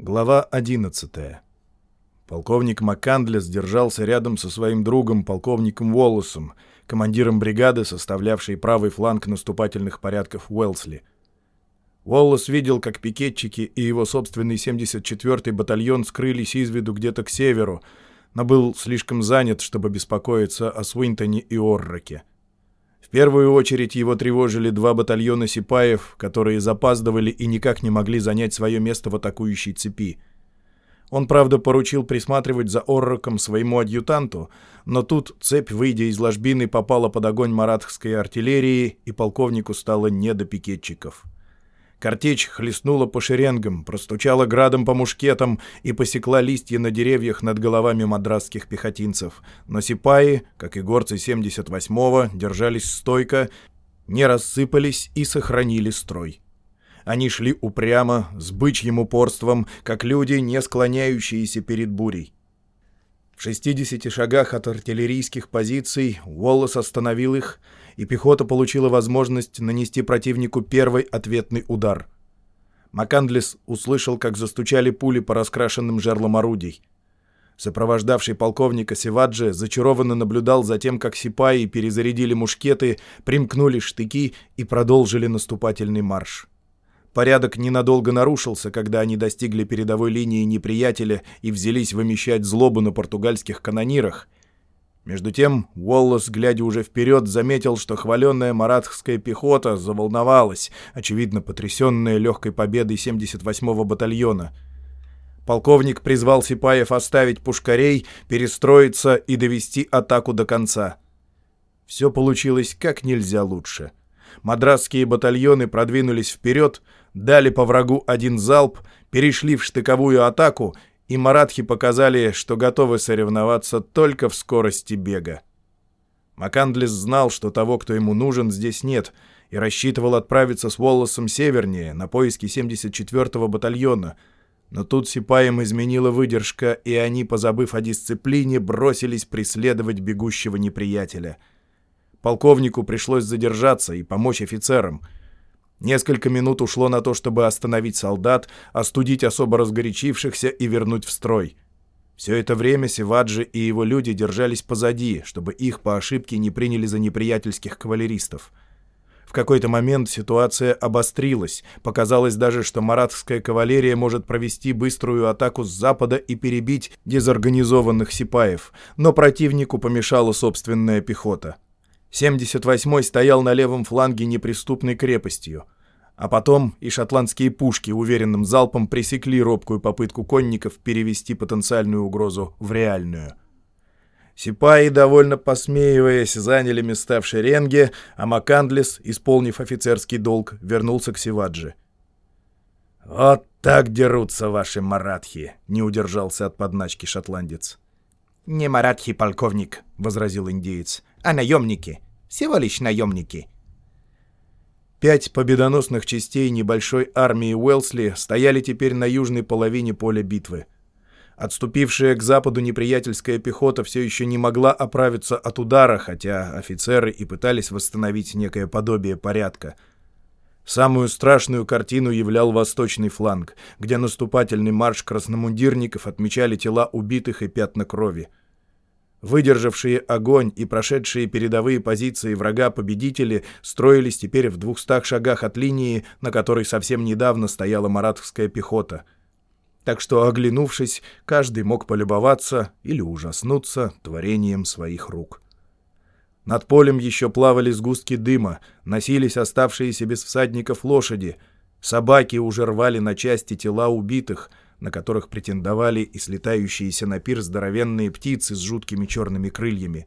Глава 11 Полковник Маккандлес держался рядом со своим другом, полковником Уоллесом, командиром бригады, составлявшей правый фланг наступательных порядков Уэлсли. Уоллес видел, как пикетчики и его собственный 74-й батальон скрылись из виду где-то к северу, но был слишком занят, чтобы беспокоиться о Свинтоне и Орроке. В первую очередь его тревожили два батальона сипаев, которые запаздывали и никак не могли занять свое место в атакующей цепи. Он, правда, поручил присматривать за Орроком своему адъютанту, но тут цепь, выйдя из ложбины, попала под огонь маратхской артиллерии, и полковнику стало не до пикетчиков. Картечь хлестнула по шеренгам, простучала градом по мушкетам и посекла листья на деревьях над головами мадрасских пехотинцев. Но сипаи, как и горцы 78-го, держались стойко, не рассыпались и сохранили строй. Они шли упрямо, с бычьим упорством, как люди, не склоняющиеся перед бурей. В 60 шагах от артиллерийских позиций Уоллес остановил их, и пехота получила возможность нанести противнику первый ответный удар. Макандлес услышал, как застучали пули по раскрашенным жерлам орудий. Сопровождавший полковника Севаджи зачарованно наблюдал за тем, как сипаи перезарядили мушкеты, примкнули штыки и продолжили наступательный марш. Порядок ненадолго нарушился, когда они достигли передовой линии неприятеля и взялись вымещать злобу на португальских канонирах. Между тем, Уоллес, глядя уже вперед, заметил, что хваленная маратхская пехота заволновалась, очевидно потрясенная легкой победой 78-го батальона. Полковник призвал Сипаев оставить пушкарей, перестроиться и довести атаку до конца. Все получилось как нельзя лучше. Мадрасские батальоны продвинулись вперед, дали по врагу один залп, перешли в штыковую атаку, и маратхи показали, что готовы соревноваться только в скорости бега. Макандлес знал, что того, кто ему нужен, здесь нет, и рассчитывал отправиться с Волосом севернее, на поиски 74-го батальона. Но тут сипаем изменила выдержка, и они, позабыв о дисциплине, бросились преследовать бегущего неприятеля. Полковнику пришлось задержаться и помочь офицерам — Несколько минут ушло на то, чтобы остановить солдат, остудить особо разгорячившихся и вернуть в строй. Все это время Севаджи и его люди держались позади, чтобы их по ошибке не приняли за неприятельских кавалеристов. В какой-то момент ситуация обострилась. Показалось даже, что маратская кавалерия может провести быструю атаку с запада и перебить дезорганизованных сипаев, но противнику помешала собственная пехота. 78-й стоял на левом фланге неприступной крепостью. А потом и шотландские пушки уверенным залпом пресекли робкую попытку конников перевести потенциальную угрозу в реальную. Сипаи, довольно посмеиваясь, заняли места в шеренге, а Макандлес, исполнив офицерский долг, вернулся к Сиваджи. «Вот так дерутся ваши маратхи!» — не удержался от подначки шотландец. «Не маратхи, полковник», — возразил индеец, — «а наемники. Всего лишь наемники». Пять победоносных частей небольшой армии Уэлсли стояли теперь на южной половине поля битвы. Отступившая к западу неприятельская пехота все еще не могла оправиться от удара, хотя офицеры и пытались восстановить некое подобие порядка — Самую страшную картину являл восточный фланг, где наступательный марш красномундирников отмечали тела убитых и пятна крови. Выдержавшие огонь и прошедшие передовые позиции врага-победители строились теперь в двухстах шагах от линии, на которой совсем недавно стояла маратовская пехота. Так что, оглянувшись, каждый мог полюбоваться или ужаснуться творением своих рук. Над полем еще плавали сгустки дыма, носились оставшиеся без всадников лошади. Собаки уже рвали на части тела убитых, на которых претендовали и слетающиеся на пир здоровенные птицы с жуткими черными крыльями.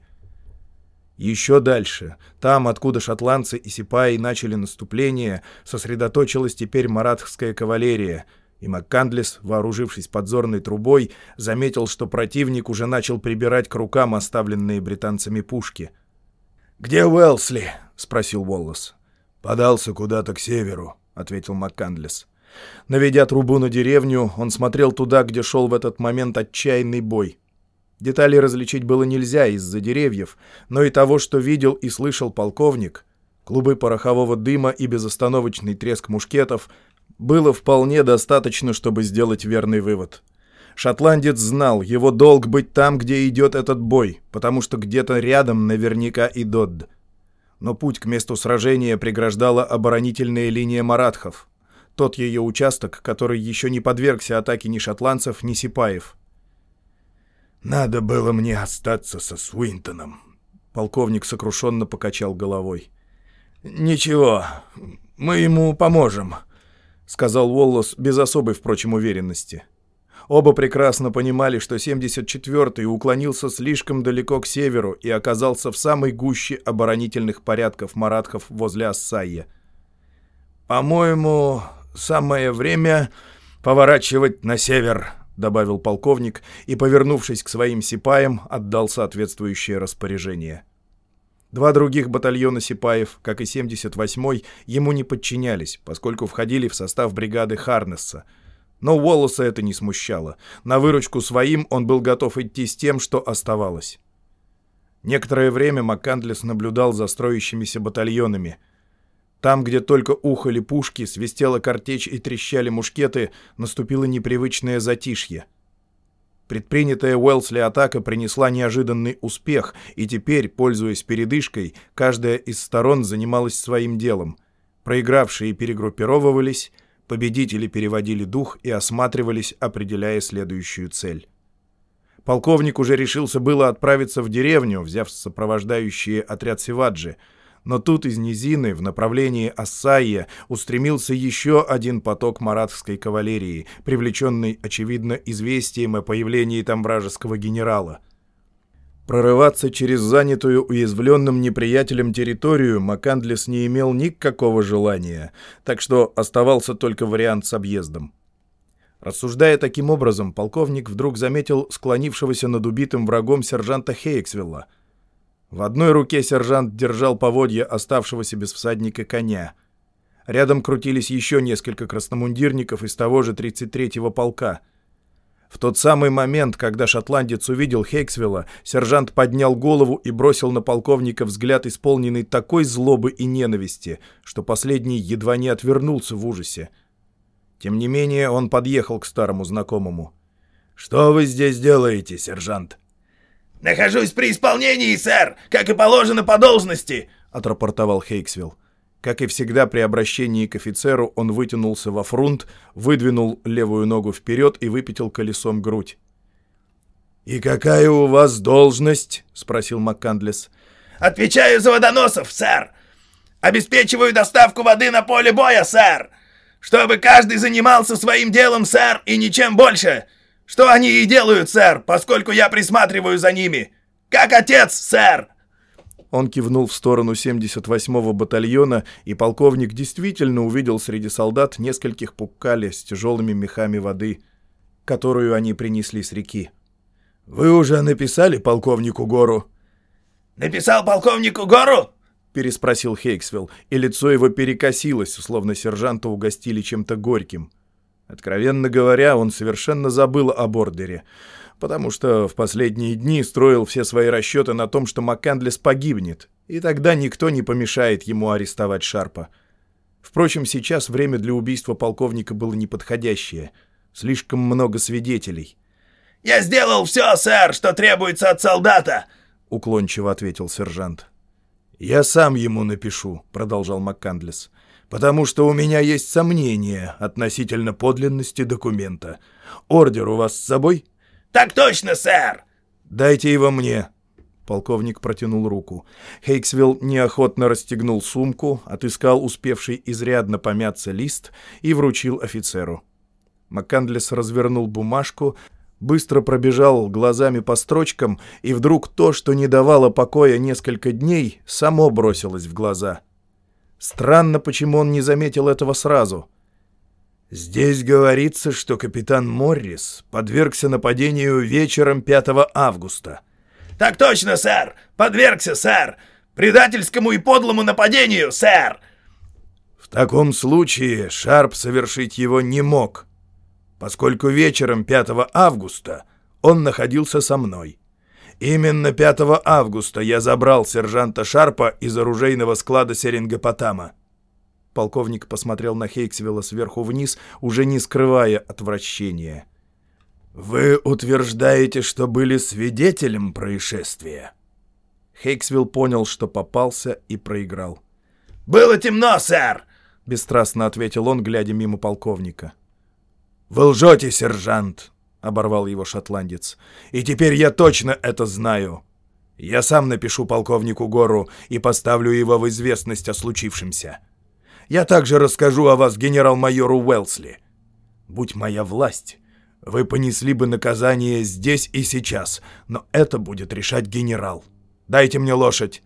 Еще дальше, там, откуда шотландцы и сипаи начали наступление, сосредоточилась теперь маратхская кавалерия — и МакКандлес, вооружившись подзорной трубой, заметил, что противник уже начал прибирать к рукам оставленные британцами пушки — «Где Уэлсли?» — спросил Уоллес. «Подался куда-то к северу», — ответил МакКандлес. Наведя трубу на деревню, он смотрел туда, где шел в этот момент отчаянный бой. Детали различить было нельзя из-за деревьев, но и того, что видел и слышал полковник, клубы порохового дыма и безостановочный треск мушкетов, было вполне достаточно, чтобы сделать верный вывод. Шотландец знал, его долг быть там, где идет этот бой, потому что где-то рядом наверняка и Додд. Но путь к месту сражения преграждала оборонительная линия маратхов. Тот ее участок, который еще не подвергся атаке ни шотландцев, ни сипаев. «Надо было мне остаться со Свинтоном», — полковник сокрушенно покачал головой. «Ничего, мы ему поможем», — сказал Уоллес без особой, впрочем, уверенности. Оба прекрасно понимали, что 74-й уклонился слишком далеко к северу и оказался в самой гуще оборонительных порядков маратхов возле Ассайя. «По-моему, самое время поворачивать на север», — добавил полковник и, повернувшись к своим сипаям, отдал соответствующее распоряжение. Два других батальона сипаев, как и 78-й, ему не подчинялись, поскольку входили в состав бригады Харнесса — но Уоллеса это не смущало. На выручку своим он был готов идти с тем, что оставалось. Некоторое время МакКандлес наблюдал за строящимися батальонами. Там, где только ухали пушки, свистела картечь и трещали мушкеты, наступило непривычное затишье. Предпринятая Уэлсли атака принесла неожиданный успех, и теперь, пользуясь передышкой, каждая из сторон занималась своим делом. Проигравшие перегруппировывались, Победители переводили дух и осматривались, определяя следующую цель. Полковник уже решился было отправиться в деревню, взяв сопровождающие отряд Севаджи, но тут из низины в направлении Ассайя устремился еще один поток маратской кавалерии, привлеченный, очевидно, известием о появлении там вражеского генерала — Прорываться через занятую уязвленным неприятелем территорию Макандлес не имел никакого желания, так что оставался только вариант с объездом. Рассуждая таким образом, полковник вдруг заметил склонившегося над убитым врагом сержанта Хейксвилла. В одной руке сержант держал поводья оставшегося без всадника коня. Рядом крутились еще несколько красномундирников из того же 33-го полка — в тот самый момент, когда шотландец увидел Хейксвилла, сержант поднял голову и бросил на полковника взгляд, исполненный такой злобы и ненависти, что последний едва не отвернулся в ужасе. Тем не менее, он подъехал к старому знакомому. «Что вы здесь делаете, сержант?» «Нахожусь при исполнении, сэр, как и положено по должности», — отрапортовал Хейксвилл. Как и всегда при обращении к офицеру, он вытянулся во фрунт, выдвинул левую ногу вперед и выпятил колесом грудь. «И какая у вас должность?» — спросил МакКандлес. «Отвечаю за водоносов, сэр! Обеспечиваю доставку воды на поле боя, сэр! Чтобы каждый занимался своим делом, сэр, и ничем больше! Что они и делают, сэр, поскольку я присматриваю за ними! Как отец, сэр!» Он кивнул в сторону 78-го батальона, и полковник действительно увидел среди солдат нескольких пуккали с тяжелыми мехами воды, которую они принесли с реки. «Вы уже написали полковнику Гору?» «Написал полковнику Гору?» — переспросил Хейксвилл, и лицо его перекосилось, словно сержанта угостили чем-то горьким. Откровенно говоря, он совершенно забыл о бордере потому что в последние дни строил все свои расчеты на том, что МакКандлес погибнет, и тогда никто не помешает ему арестовать Шарпа. Впрочем, сейчас время для убийства полковника было неподходящее. Слишком много свидетелей. «Я сделал все, сэр, что требуется от солдата!» — уклончиво ответил сержант. «Я сам ему напишу», — продолжал МакКандлес, «потому что у меня есть сомнения относительно подлинности документа. Ордер у вас с собой?» «Так точно, сэр!» «Дайте его мне!» Полковник протянул руку. Хейксвилл неохотно расстегнул сумку, отыскал успевший изрядно помяться лист и вручил офицеру. Маккандлес развернул бумажку, быстро пробежал глазами по строчкам, и вдруг то, что не давало покоя несколько дней, само бросилось в глаза. Странно, почему он не заметил этого сразу — Здесь говорится, что капитан Моррис подвергся нападению вечером 5 августа. «Так точно, сэр! Подвергся, сэр! Предательскому и подлому нападению, сэр!» В таком случае Шарп совершить его не мог, поскольку вечером 5 августа он находился со мной. Именно 5 августа я забрал сержанта Шарпа из оружейного склада Серингопотама. Полковник посмотрел на Хейксвилла сверху вниз, уже не скрывая отвращения. «Вы утверждаете, что были свидетелем происшествия?» Хейксвилл понял, что попался и проиграл. «Было темно, сэр!» — бесстрастно ответил он, глядя мимо полковника. «Вы лжете, сержант!» — оборвал его шотландец. «И теперь я точно это знаю. Я сам напишу полковнику Гору и поставлю его в известность о случившемся. Я также расскажу о вас генерал-майору Уэлсли. Будь моя власть, вы понесли бы наказание здесь и сейчас, но это будет решать генерал. Дайте мне лошадь».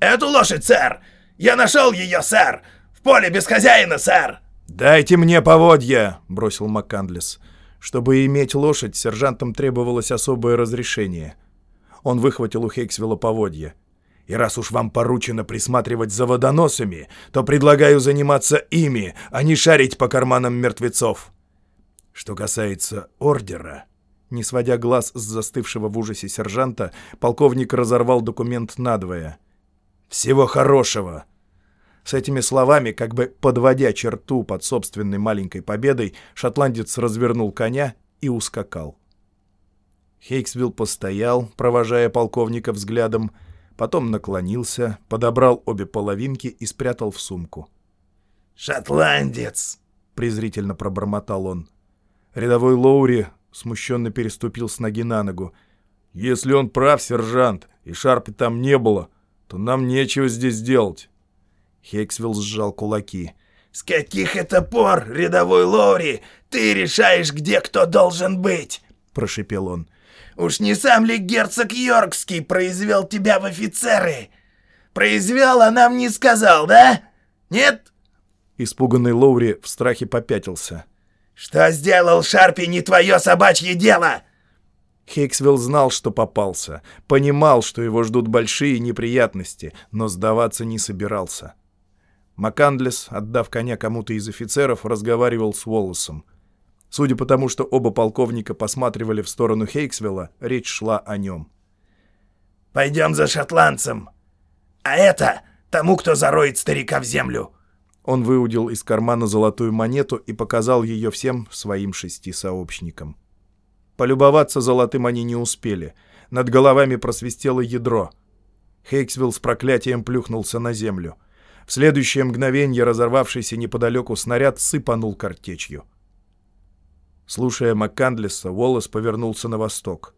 «Эту лошадь, сэр! Я нашел ее, сэр! В поле без хозяина, сэр!» «Дайте мне поводья!» — бросил МакКандлес. Чтобы иметь лошадь, сержантам требовалось особое разрешение. Он выхватил у Хейксвилла поводья. «И раз уж вам поручено присматривать за водоносами, то предлагаю заниматься ими, а не шарить по карманам мертвецов. Что касается ордера...» Не сводя глаз с застывшего в ужасе сержанта, полковник разорвал документ надвое. «Всего хорошего!» С этими словами, как бы подводя черту под собственной маленькой победой, шотландец развернул коня и ускакал. Хейксвилл постоял, провожая полковника взглядом, потом наклонился, подобрал обе половинки и спрятал в сумку. «Шотландец!» — презрительно пробормотал он. Рядовой Лоури смущенно переступил с ноги на ногу. «Если он прав, сержант, и Шарпи там не было, то нам нечего здесь делать». Хейксвилл сжал кулаки. «С каких это пор, рядовой Лоури, ты решаешь, где кто должен быть?» — прошепел он. «Уж не сам ли герцог Йоркский произвел тебя в офицеры? Произвел, а нам не сказал, да? Нет?» Испуганный Лоури в страхе попятился. «Что сделал Шарпи, не твое собачье дело!» Хейксвилл знал, что попался, понимал, что его ждут большие неприятности, но сдаваться не собирался. Макандлес, отдав коня кому-то из офицеров, разговаривал с Уоллесом. Судя по тому, что оба полковника посматривали в сторону Хейксвилла, речь шла о нем. «Пойдем за шотландцем! А это тому, кто зароет старика в землю!» Он выудил из кармана золотую монету и показал ее всем своим шести сообщникам. Полюбоваться золотым они не успели. Над головами просвистело ядро. Хейксвилл с проклятием плюхнулся на землю. В следующее мгновенье разорвавшийся неподалеку снаряд сыпанул картечью. Слушая Маккандлеса, Уоллес повернулся на восток.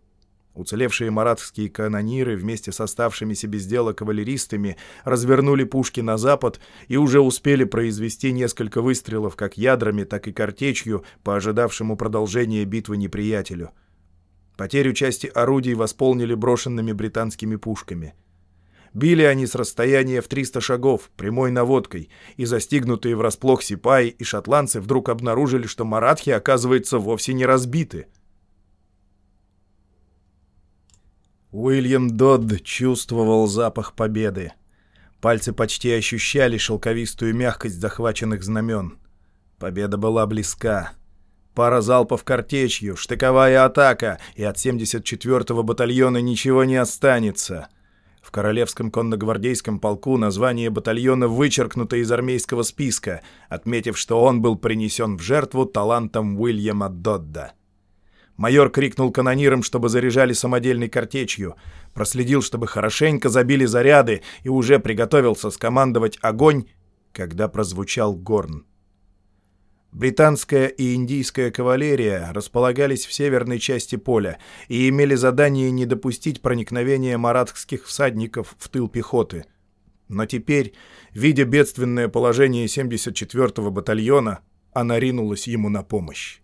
Уцелевшие маратские канониры вместе с оставшимися без дела кавалеристами развернули пушки на запад и уже успели произвести несколько выстрелов как ядрами, так и картечью по ожидавшему продолжения битвы неприятелю. Потерю части орудий восполнили брошенными британскими пушками. Били они с расстояния в 300 шагов, прямой наводкой, и застигнутые врасплох сипаи и шотландцы вдруг обнаружили, что маратхи, оказывается, вовсе не разбиты — Уильям Додд чувствовал запах победы. Пальцы почти ощущали шелковистую мягкость захваченных знамен. Победа была близка. Пара залпов картечью, штыковая атака, и от 74-го батальона ничего не останется. В Королевском конногвардейском полку название батальона вычеркнуто из армейского списка, отметив, что он был принесен в жертву талантом Уильяма Додда. Майор крикнул канонирам, чтобы заряжали самодельной картечью, проследил, чтобы хорошенько забили заряды и уже приготовился скомандовать огонь, когда прозвучал горн. Британская и индийская кавалерия располагались в северной части поля и имели задание не допустить проникновения маратских всадников в тыл пехоты. Но теперь, видя бедственное положение 74-го батальона, она ринулась ему на помощь.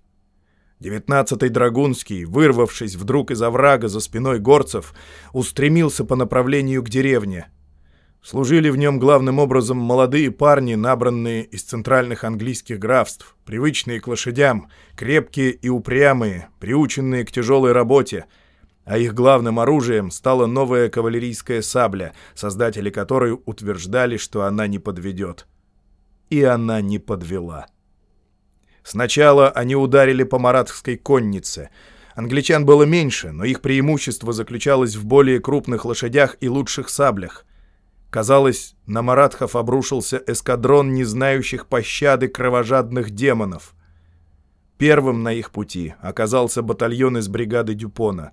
Девятнадцатый Драгунский, вырвавшись вдруг из оврага за спиной горцев, устремился по направлению к деревне. Служили в нем главным образом молодые парни, набранные из центральных английских графств, привычные к лошадям, крепкие и упрямые, приученные к тяжелой работе, а их главным оружием стала новая кавалерийская сабля, создатели которой утверждали, что она не подведет. И она не подвела. Сначала они ударили по маратской коннице. Англичан было меньше, но их преимущество заключалось в более крупных лошадях и лучших саблях. Казалось, на Маратхов обрушился эскадрон не знающих пощады кровожадных демонов. Первым на их пути оказался батальон из бригады Дюпона.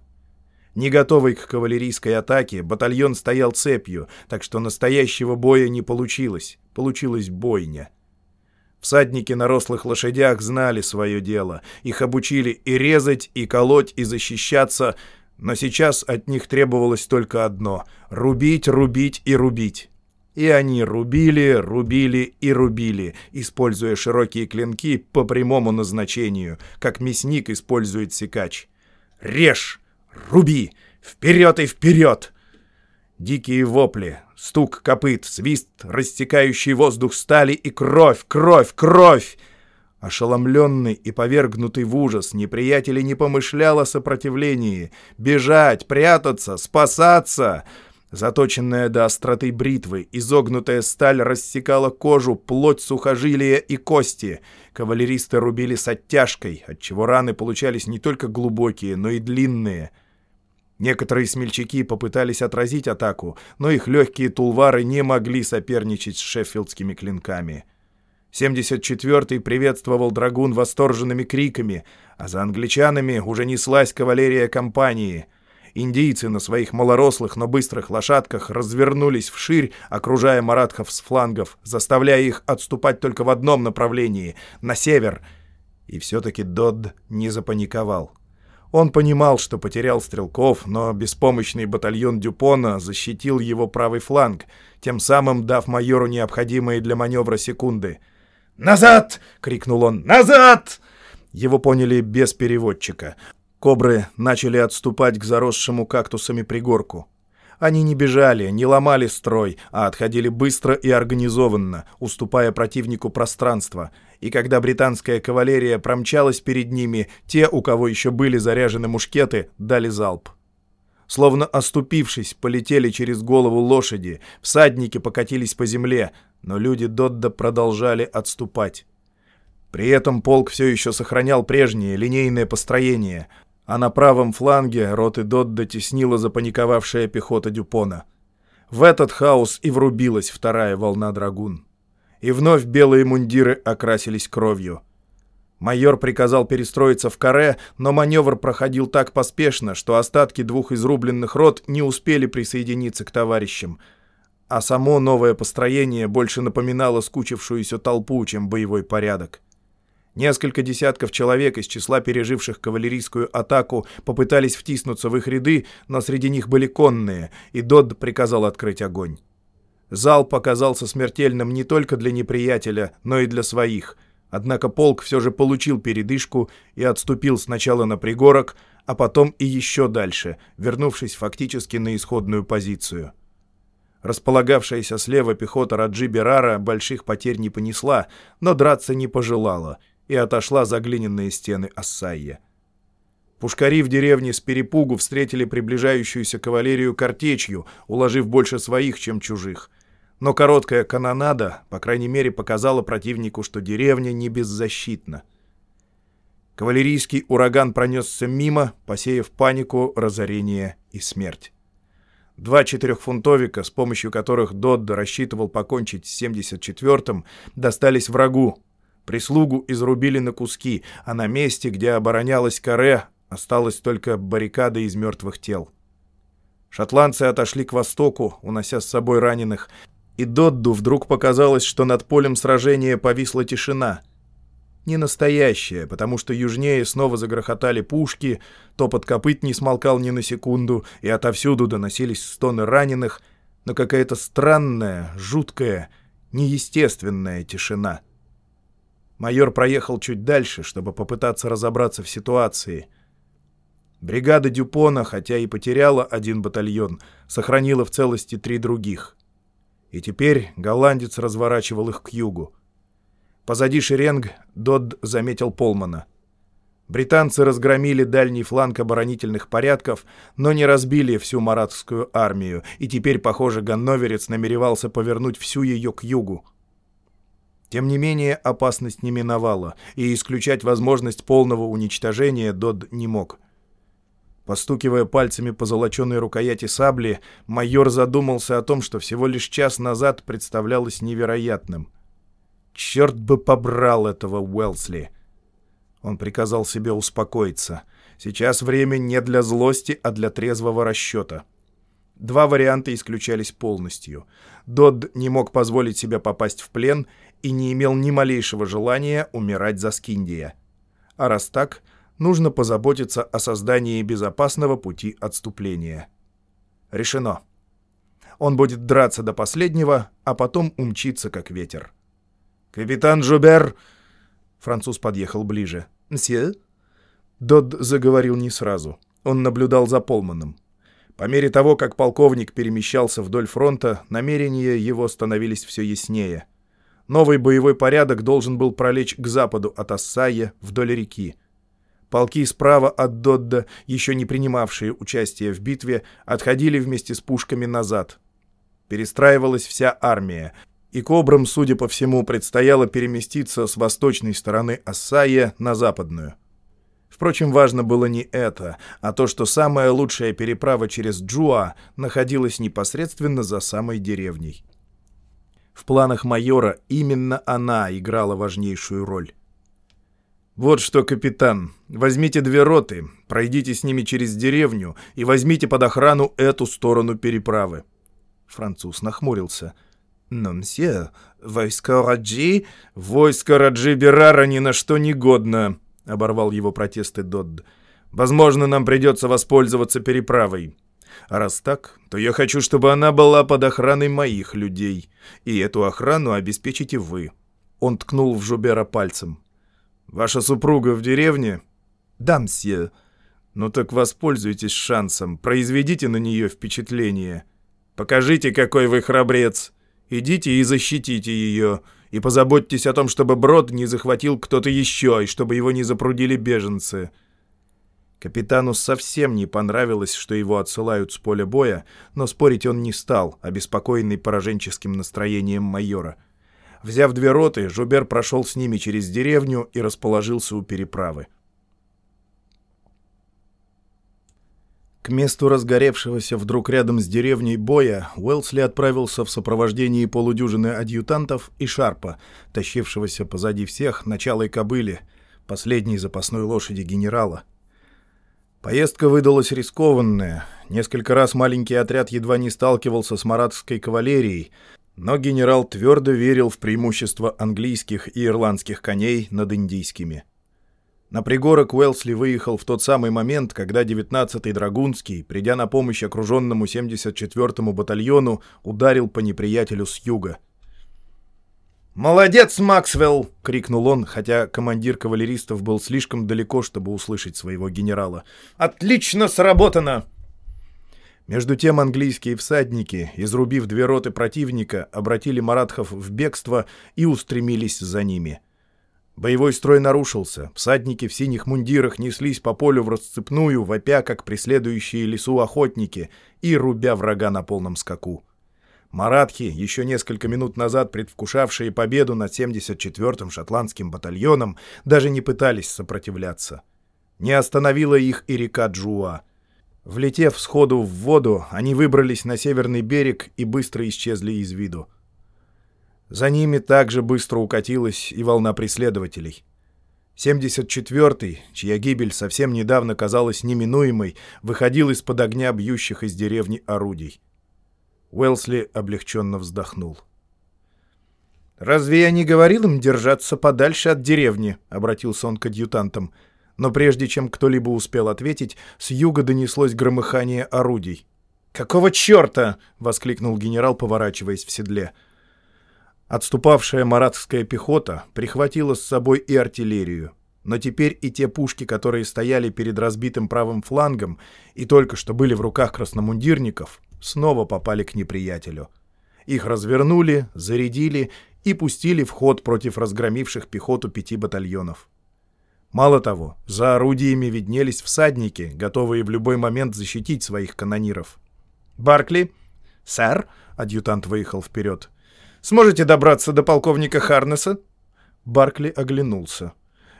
Не готовый к кавалерийской атаке, батальон стоял цепью, так что настоящего боя не получилось, получилась бойня. Всадники на рослых лошадях знали свое дело, их обучили и резать, и колоть, и защищаться, но сейчас от них требовалось только одно — рубить, рубить и рубить. И они рубили, рубили и рубили, используя широкие клинки по прямому назначению, как мясник использует секач. «Режь! Руби! Вперед и вперед!» Дикие вопли, стук копыт, свист, растекающий воздух стали и кровь, кровь, кровь! Ошеломленный и повергнутый в ужас, неприятель не помышлял о сопротивлении. Бежать, прятаться, спасаться! Заточенная до остроты бритвы, изогнутая сталь рассекала кожу, плоть сухожилия и кости. Кавалеристы рубили с оттяжкой, отчего раны получались не только глубокие, но и длинные — Некоторые смельчаки попытались отразить атаку, но их легкие тулвары не могли соперничать с шеффилдскими клинками. 74-й приветствовал драгун восторженными криками, а за англичанами уже неслась кавалерия компании. Индийцы на своих малорослых, но быстрых лошадках развернулись вширь, окружая маратхов с флангов, заставляя их отступать только в одном направлении — на север. И все-таки Додд не запаниковал. Он понимал, что потерял стрелков, но беспомощный батальон Дюпона защитил его правый фланг, тем самым дав майору необходимые для маневра секунды. «Назад!» — крикнул он. «Назад!» Его поняли без переводчика. Кобры начали отступать к заросшему кактусами пригорку. Они не бежали, не ломали строй, а отходили быстро и организованно, уступая противнику пространство. И когда британская кавалерия промчалась перед ними, те, у кого еще были заряжены мушкеты, дали залп. Словно оступившись, полетели через голову лошади, всадники покатились по земле, но люди Додда продолжали отступать. При этом полк все еще сохранял прежнее линейное построение — а на правом фланге роты Додда теснила запаниковавшая пехота Дюпона. В этот хаос и врубилась вторая волна драгун. И вновь белые мундиры окрасились кровью. Майор приказал перестроиться в каре, но маневр проходил так поспешно, что остатки двух изрубленных рот не успели присоединиться к товарищам, а само новое построение больше напоминало скучившуюся толпу, чем боевой порядок. Несколько десятков человек из числа переживших кавалерийскую атаку попытались втиснуться в их ряды, но среди них были конные, и Додд приказал открыть огонь. Зал показался смертельным не только для неприятеля, но и для своих. Однако полк все же получил передышку и отступил сначала на пригорок, а потом и еще дальше, вернувшись фактически на исходную позицию. Располагавшаяся слева пехота Раджи Берара больших потерь не понесла, но драться не пожелала — и отошла за глиняные стены Ассайя. Пушкари в деревне с перепугу встретили приближающуюся кавалерию картечью, уложив больше своих, чем чужих. Но короткая канонада, по крайней мере, показала противнику, что деревня не беззащитна. Кавалерийский ураган пронесся мимо, посеяв панику, разорение и смерть. Два четырехфунтовика, с помощью которых Додда рассчитывал покончить с 74-м, достались врагу, Прислугу изрубили на куски, а на месте, где оборонялась каре, осталась только баррикада из мертвых тел. Шотландцы отошли к востоку, унося с собой раненых, и Додду вдруг показалось, что над полем сражения повисла тишина. Не настоящая, потому что южнее снова загрохотали пушки, топот копыт не смолкал ни на секунду, и отовсюду доносились стоны раненых, но какая-то странная, жуткая, неестественная тишина — Майор проехал чуть дальше, чтобы попытаться разобраться в ситуации. Бригада Дюпона, хотя и потеряла один батальон, сохранила в целости три других. И теперь голландец разворачивал их к югу. Позади шеренг Додд заметил Полмана. Британцы разгромили дальний фланг оборонительных порядков, но не разбили всю маратскую армию, и теперь, похоже, ганноверец намеревался повернуть всю ее к югу. Тем не менее, опасность не миновала, и исключать возможность полного уничтожения Дод не мог. Постукивая пальцами по золоченой рукояти сабли, майор задумался о том, что всего лишь час назад представлялось невероятным. Черт бы побрал этого Уэлсли! Он приказал себе успокоиться. Сейчас время не для злости, а для трезвого расчета. Два варианта исключались полностью. Додд не мог позволить себе попасть в плен и не имел ни малейшего желания умирать за Скиндия. А раз так, нужно позаботиться о создании безопасного пути отступления. Решено. Он будет драться до последнего, а потом умчиться, как ветер. «Капитан Жубер!» Француз подъехал ближе. «Мсье?» Додд заговорил не сразу. Он наблюдал за Полманом. По мере того, как полковник перемещался вдоль фронта, намерения его становились все яснее. Новый боевой порядок должен был пролечь к западу от Ассайя вдоль реки. Полки справа от Додда, еще не принимавшие участие в битве, отходили вместе с пушками назад. Перестраивалась вся армия, и кобрам, судя по всему, предстояло переместиться с восточной стороны Ассайя на западную. Впрочем, важно было не это, а то, что самая лучшая переправа через Джуа находилась непосредственно за самой деревней. В планах майора именно она играла важнейшую роль. «Вот что, капитан, возьмите две роты, пройдите с ними через деревню и возьмите под охрану эту сторону переправы». Француз нахмурился. «Но, мсье, войска Раджи...» «Войско Раджи Берара ни на что не годно», — оборвал его протесты Додд. «Возможно, нам придется воспользоваться переправой. А раз так, то я хочу, чтобы она была под охраной моих людей, и эту охрану обеспечите вы». Он ткнул в Жубера пальцем. «Ваша супруга в деревне?» «Да, мсье». «Ну так воспользуйтесь шансом, произведите на нее впечатление. Покажите, какой вы храбрец. Идите и защитите ее, и позаботьтесь о том, чтобы брод не захватил кто-то еще, и чтобы его не запрудили беженцы». Капитану совсем не понравилось, что его отсылают с поля боя, но спорить он не стал, обеспокоенный пораженческим настроением майора. Взяв две роты, Жубер прошел с ними через деревню и расположился у переправы. К месту разгоревшегося вдруг рядом с деревней боя Уэлсли отправился в сопровождении полудюжины адъютантов и Шарпа, тащившегося позади всех началой кобыли, последней запасной лошади генерала — Поездка выдалась рискованная. Несколько раз маленький отряд едва не сталкивался с маратской кавалерией, но генерал твердо верил в преимущество английских и ирландских коней над индийскими. На пригорок Уэлсли выехал в тот самый момент, когда 19-й Драгунский, придя на помощь окруженному 74-му батальону, ударил по неприятелю с юга — «Молодец, Максвелл!» — крикнул он, хотя командир кавалеристов был слишком далеко, чтобы услышать своего генерала. «Отлично сработано!» Между тем английские всадники, изрубив две роты противника, обратили маратхов в бегство и устремились за ними. Боевой строй нарушился, всадники в синих мундирах неслись по полю в расцепную, вопя, как преследующие лесу охотники, и рубя врага на полном скаку. Маратхи, еще несколько минут назад предвкушавшие победу над 74-м шотландским батальоном, даже не пытались сопротивляться. Не остановила их и река Джуа. Влетев сходу в воду, они выбрались на северный берег и быстро исчезли из виду. За ними также быстро укатилась и волна преследователей. 74-й, чья гибель совсем недавно казалась неминуемой, выходил из-под огня бьющих из деревни орудий. Уэлсли облегченно вздохнул. «Разве я не говорил им держаться подальше от деревни?» — обратился он к адъютантам. Но прежде чем кто-либо успел ответить, с юга донеслось громыхание орудий. «Какого черта?» — воскликнул генерал, поворачиваясь в седле. Отступавшая маратская пехота прихватила с собой и артиллерию. Но теперь и те пушки, которые стояли перед разбитым правым флангом и только что были в руках красномундирников, снова попали к неприятелю. Их развернули, зарядили и пустили в ход против разгромивших пехоту пяти батальонов. Мало того, за орудиями виднелись всадники, готовые в любой момент защитить своих канониров. «Баркли?» «Сэр?» — адъютант выехал вперед. «Сможете добраться до полковника Харнеса?» Баркли оглянулся.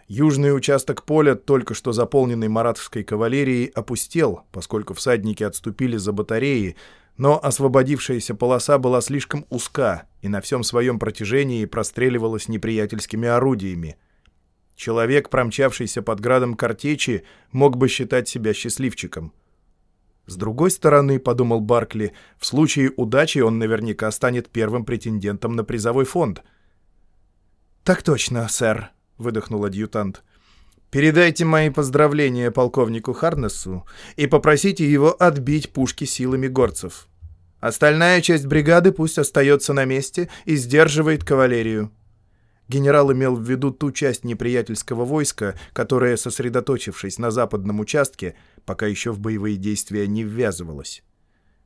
Южный участок поля, только что заполненный маратовской кавалерией, опустел, поскольку всадники отступили за батареи, но освободившаяся полоса была слишком узка и на всем своем протяжении простреливалась неприятельскими орудиями. Человек, промчавшийся под градом картечи, мог бы считать себя счастливчиком. С другой стороны, подумал Баркли, в случае удачи он наверняка станет первым претендентом на призовой фонд. «Так точно, сэр», — выдохнул адъютант. «Передайте мои поздравления полковнику Харнесу и попросите его отбить пушки силами горцев. Остальная часть бригады пусть остается на месте и сдерживает кавалерию». Генерал имел в виду ту часть неприятельского войска, которая, сосредоточившись на западном участке, пока еще в боевые действия не ввязывалась.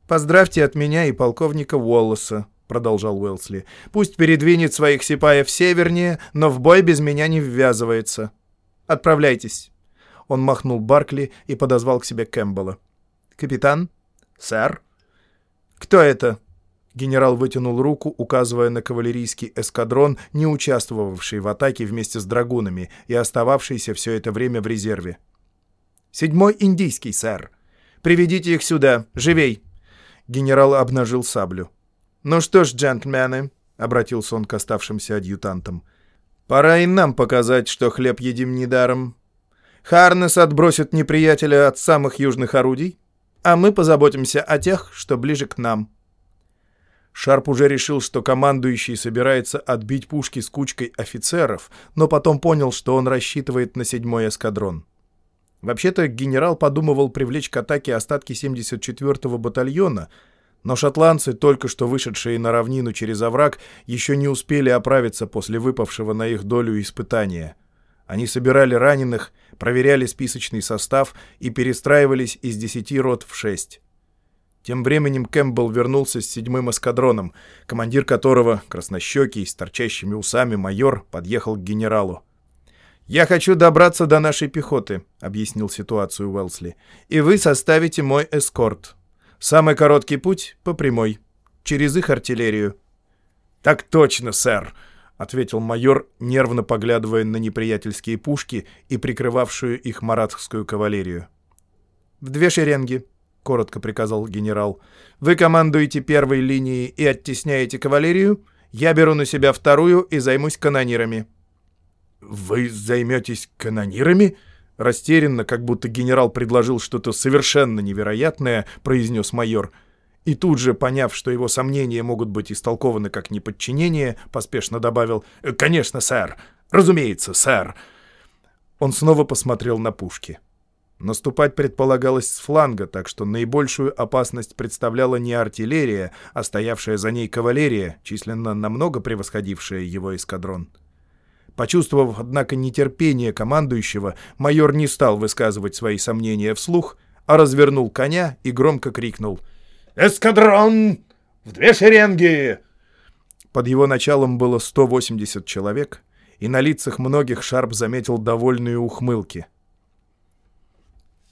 «Поздравьте от меня и полковника Уоллеса», — продолжал Уэлсли. «Пусть передвинет своих сипаев севернее, но в бой без меня не ввязывается. Отправляйтесь». Он махнул Баркли и подозвал к себе Кэмпбелла. «Капитан?» «Сэр?» «Кто это?» Генерал вытянул руку, указывая на кавалерийский эскадрон, не участвовавший в атаке вместе с драгунами и остававшийся все это время в резерве. «Седьмой индийский, сэр. Приведите их сюда, живей!» Генерал обнажил саблю. «Ну что ж, джентльмены», — обратился он к оставшимся адъютантам, — «пора и нам показать, что хлеб едим недаром. Харнес отбросит неприятеля от самых южных орудий, а мы позаботимся о тех, что ближе к нам». Шарп уже решил, что командующий собирается отбить пушки с кучкой офицеров, но потом понял, что он рассчитывает на седьмой эскадрон. Вообще-то генерал подумывал привлечь к атаке остатки 74-го батальона, но шотландцы, только что вышедшие на равнину через овраг, еще не успели оправиться после выпавшего на их долю испытания. Они собирали раненых, проверяли списочный состав и перестраивались из 10 рот в 6. Тем временем Кэмпбелл вернулся с седьмым эскадроном, командир которого, краснощекий, с торчащими усами майор, подъехал к генералу. «Я хочу добраться до нашей пехоты», — объяснил ситуацию Уэлсли, «и вы составите мой эскорт. Самый короткий путь — по прямой, через их артиллерию». «Так точно, сэр», — ответил майор, нервно поглядывая на неприятельские пушки и прикрывавшую их маратскую кавалерию. «В две шеренги», коротко приказал генерал. «Вы командуете первой линией и оттесняете кавалерию. Я беру на себя вторую и займусь канонирами». «Вы займетесь канонирами?» Растерянно, как будто генерал предложил что-то совершенно невероятное, произнес майор. И тут же, поняв, что его сомнения могут быть истолкованы как неподчинение, поспешно добавил «Конечно, сэр! Разумеется, сэр!» Он снова посмотрел на пушки. Наступать предполагалось с фланга, так что наибольшую опасность представляла не артиллерия, а стоявшая за ней кавалерия, численно намного превосходившая его эскадрон. Почувствовав, однако, нетерпение командующего, майор не стал высказывать свои сомнения вслух, а развернул коня и громко крикнул «Эскадрон! В две шеренги!» Под его началом было 180 человек, и на лицах многих Шарп заметил довольные ухмылки —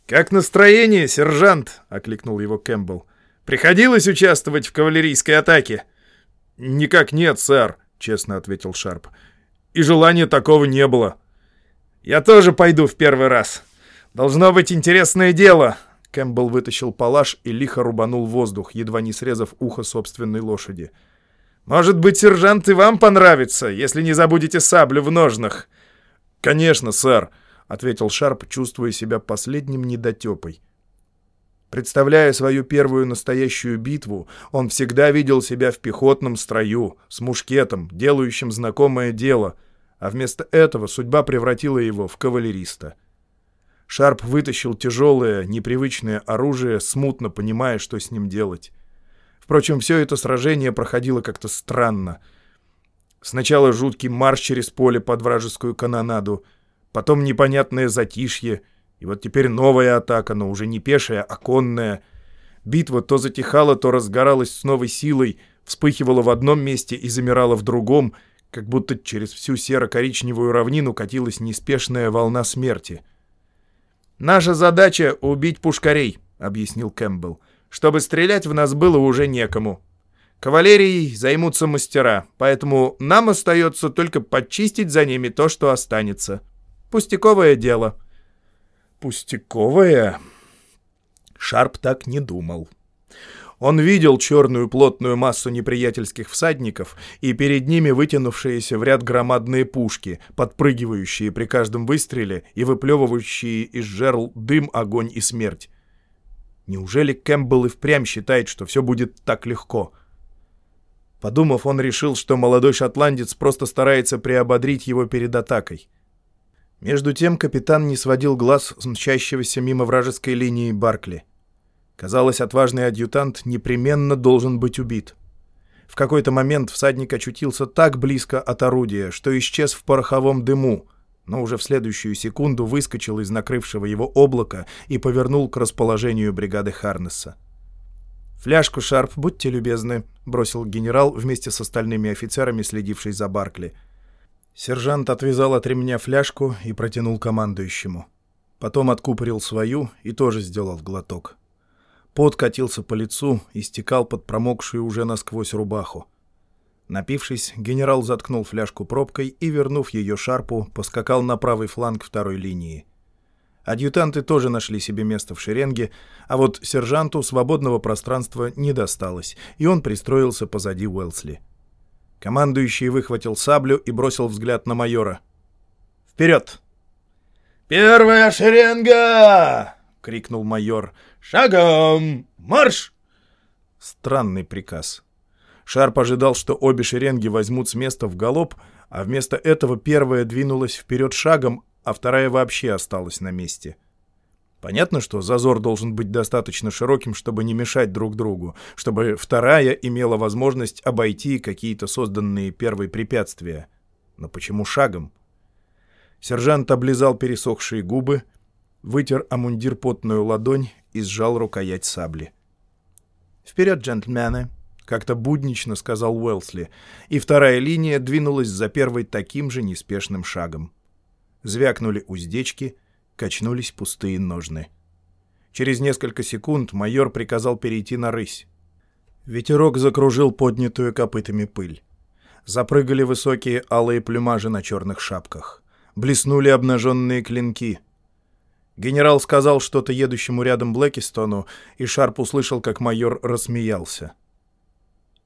«Как настроение, сержант?» — окликнул его Кэмпбелл. «Приходилось участвовать в кавалерийской атаке?» «Никак нет, сэр», — честно ответил Шарп. «И желания такого не было». «Я тоже пойду в первый раз. Должно быть интересное дело». Кэмпбелл вытащил палаш и лихо рубанул воздух, едва не срезав ухо собственной лошади. «Может быть, сержант, и вам понравится, если не забудете саблю в ножнах?» «Конечно, сэр», — ответил Шарп, чувствуя себя последним недотепой. Представляя свою первую настоящую битву, он всегда видел себя в пехотном строю, с мушкетом, делающим знакомое дело, а вместо этого судьба превратила его в кавалериста. Шарп вытащил тяжелое, непривычное оружие, смутно понимая, что с ним делать. Впрочем, все это сражение проходило как-то странно. Сначала жуткий марш через поле под вражескую канонаду — потом непонятное затишье, и вот теперь новая атака, но уже не пешая, а конная. Битва то затихала, то разгоралась с новой силой, вспыхивала в одном месте и замирала в другом, как будто через всю серо-коричневую равнину катилась неспешная волна смерти. «Наша задача — убить пушкарей», — объяснил Кэмпбелл. «Чтобы стрелять в нас было уже некому. Кавалерией займутся мастера, поэтому нам остается только подчистить за ними то, что останется». Пустяковое дело». «Пустяковое?» Шарп так не думал. Он видел черную плотную массу неприятельских всадников и перед ними вытянувшиеся в ряд громадные пушки, подпрыгивающие при каждом выстреле и выплевывающие из жерл дым, огонь и смерть. Неужели Кэмпбелл и впрямь считает, что все будет так легко? Подумав, он решил, что молодой шотландец просто старается приободрить его перед атакой. Между тем капитан не сводил глаз с мчащегося мимо вражеской линии Баркли. Казалось, отважный адъютант непременно должен быть убит. В какой-то момент всадник очутился так близко от орудия, что исчез в пороховом дыму, но уже в следующую секунду выскочил из накрывшего его облака и повернул к расположению бригады Харнесса. «Фляжку, Шарп, будьте любезны», — бросил генерал вместе с остальными офицерами, следивший за Баркли. Сержант отвязал от ремня фляжку и протянул командующему. Потом откупорил свою и тоже сделал глоток. Пот катился по лицу и стекал под промокшую уже насквозь рубаху. Напившись, генерал заткнул фляжку пробкой и, вернув ее шарпу, поскакал на правый фланг второй линии. Адъютанты тоже нашли себе место в шеренге, а вот сержанту свободного пространства не досталось, и он пристроился позади Уэлсли. Командующий выхватил саблю и бросил взгляд на майора. «Вперед!» «Первая шеренга!» — крикнул майор. «Шагом! Марш!» Странный приказ. Шарп ожидал, что обе шеренги возьмут с места в галоп, а вместо этого первая двинулась вперед шагом, а вторая вообще осталась на месте. Понятно, что зазор должен быть достаточно широким, чтобы не мешать друг другу, чтобы вторая имела возможность обойти какие-то созданные первой препятствия. Но почему шагом? Сержант облизал пересохшие губы, вытер о мундир потную ладонь и сжал рукоять сабли. «Вперед, джентльмены!» — как-то буднично сказал Уэлсли, и вторая линия двинулась за первой таким же неспешным шагом. Звякнули уздечки, качнулись пустые ножны. Через несколько секунд майор приказал перейти на рысь. Ветерок закружил поднятую копытами пыль. Запрыгали высокие алые плюмажи на черных шапках. Блеснули обнаженные клинки — Генерал сказал что-то едущему рядом Блэкистону, и Шарп услышал, как майор рассмеялся.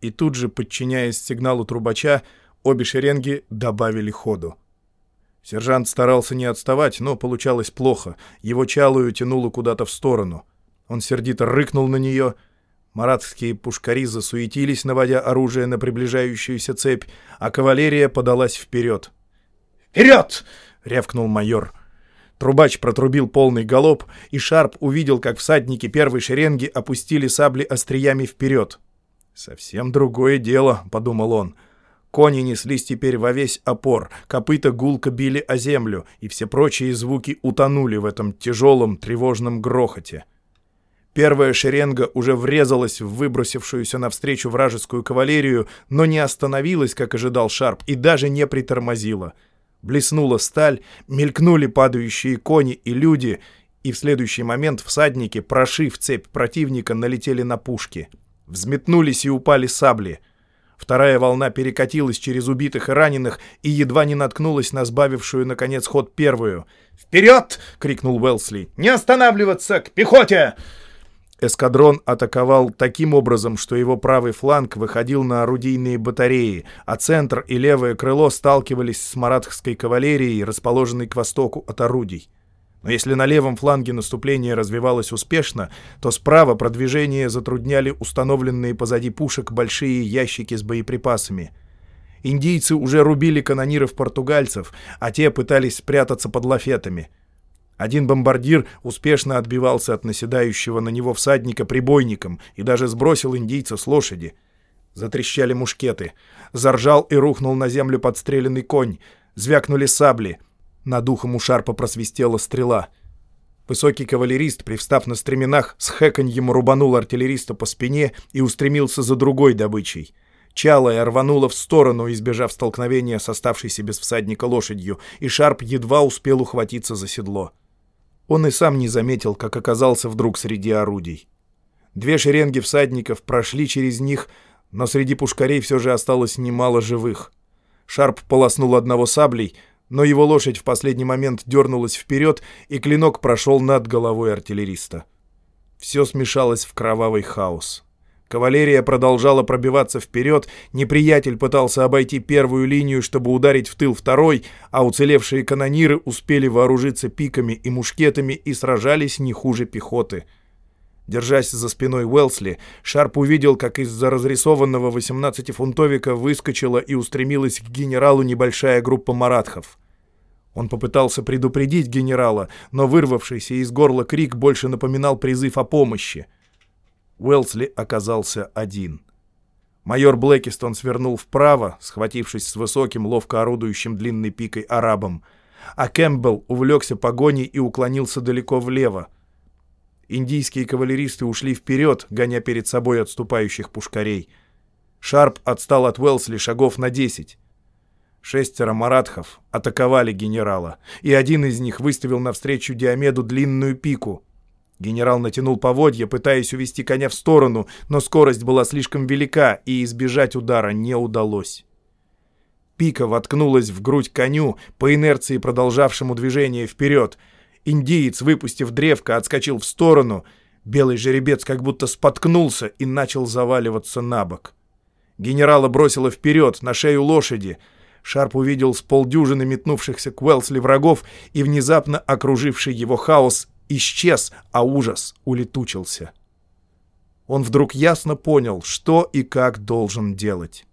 И тут же, подчиняясь сигналу трубача, обе шеренги добавили ходу. Сержант старался не отставать, но получалось плохо. Его чалую тянуло куда-то в сторону. Он сердито рыкнул на нее. Маратские пушкари засуетились, наводя оружие на приближающуюся цепь, а кавалерия подалась вперед. «Вперед!» — рявкнул майор. Трубач протрубил полный галоп, и Шарп увидел, как всадники первой шеренги опустили сабли остриями вперед. «Совсем другое дело», — подумал он. Кони неслись теперь во весь опор, копыта гулко били о землю, и все прочие звуки утонули в этом тяжелом тревожном грохоте. Первая шеренга уже врезалась в выбросившуюся навстречу вражескую кавалерию, но не остановилась, как ожидал Шарп, и даже не притормозила — Блеснула сталь, мелькнули падающие кони и люди, и в следующий момент всадники, прошив цепь противника, налетели на пушки. Взметнулись и упали сабли. Вторая волна перекатилась через убитых и раненых и едва не наткнулась на сбавившую, наконец, ход первую. «Вперед!» — крикнул Уэлсли. «Не останавливаться! К пехоте!» Эскадрон атаковал таким образом, что его правый фланг выходил на орудийные батареи, а центр и левое крыло сталкивались с маратхской кавалерией, расположенной к востоку от орудий. Но если на левом фланге наступление развивалось успешно, то справа продвижение затрудняли установленные позади пушек большие ящики с боеприпасами. Индийцы уже рубили канониров-португальцев, а те пытались спрятаться под лафетами — один бомбардир успешно отбивался от наседающего на него всадника прибойником и даже сбросил индийца с лошади. Затрещали мушкеты. Заржал и рухнул на землю подстреленный конь. Звякнули сабли. Над ухом у шарпа просвистела стрела. Высокий кавалерист, привстав на стременах, с хэканьем рубанул артиллериста по спине и устремился за другой добычей. Чалая рванула в сторону, избежав столкновения с оставшейся без всадника лошадью, и Шарп едва успел ухватиться за седло. Он и сам не заметил, как оказался вдруг среди орудий. Две шеренги всадников прошли через них, но среди пушкарей все же осталось немало живых. Шарп полоснул одного саблей, но его лошадь в последний момент дернулась вперед, и клинок прошел над головой артиллериста. Все смешалось в кровавый хаос. Кавалерия продолжала пробиваться вперед, неприятель пытался обойти первую линию, чтобы ударить в тыл второй, а уцелевшие канониры успели вооружиться пиками и мушкетами и сражались не хуже пехоты. Держась за спиной Уэлсли, Шарп увидел, как из-за разрисованного 18-фунтовика выскочила и устремилась к генералу небольшая группа маратхов. Он попытался предупредить генерала, но вырвавшийся из горла крик больше напоминал призыв о помощи. Уэлсли оказался один. Майор Блэкистон свернул вправо, схватившись с высоким, ловко орудующим длинной пикой арабом, а Кэмпбелл увлекся погоней и уклонился далеко влево. Индийские кавалеристы ушли вперед, гоня перед собой отступающих пушкарей. Шарп отстал от Уэлсли шагов на десять. Шестеро маратхов атаковали генерала, и один из них выставил навстречу Диомеду длинную пику — Генерал натянул поводья, пытаясь увести коня в сторону, но скорость была слишком велика, и избежать удара не удалось. Пика воткнулась в грудь коню, по инерции продолжавшему движение вперед. Индиец, выпустив древко, отскочил в сторону. Белый жеребец как будто споткнулся и начал заваливаться на бок. Генерала бросило вперед, на шею лошади. Шарп увидел с полдюжины метнувшихся к Уэлсли врагов, и внезапно окруживший его хаос исчез, а ужас улетучился. Он вдруг ясно понял, что и как должен делать.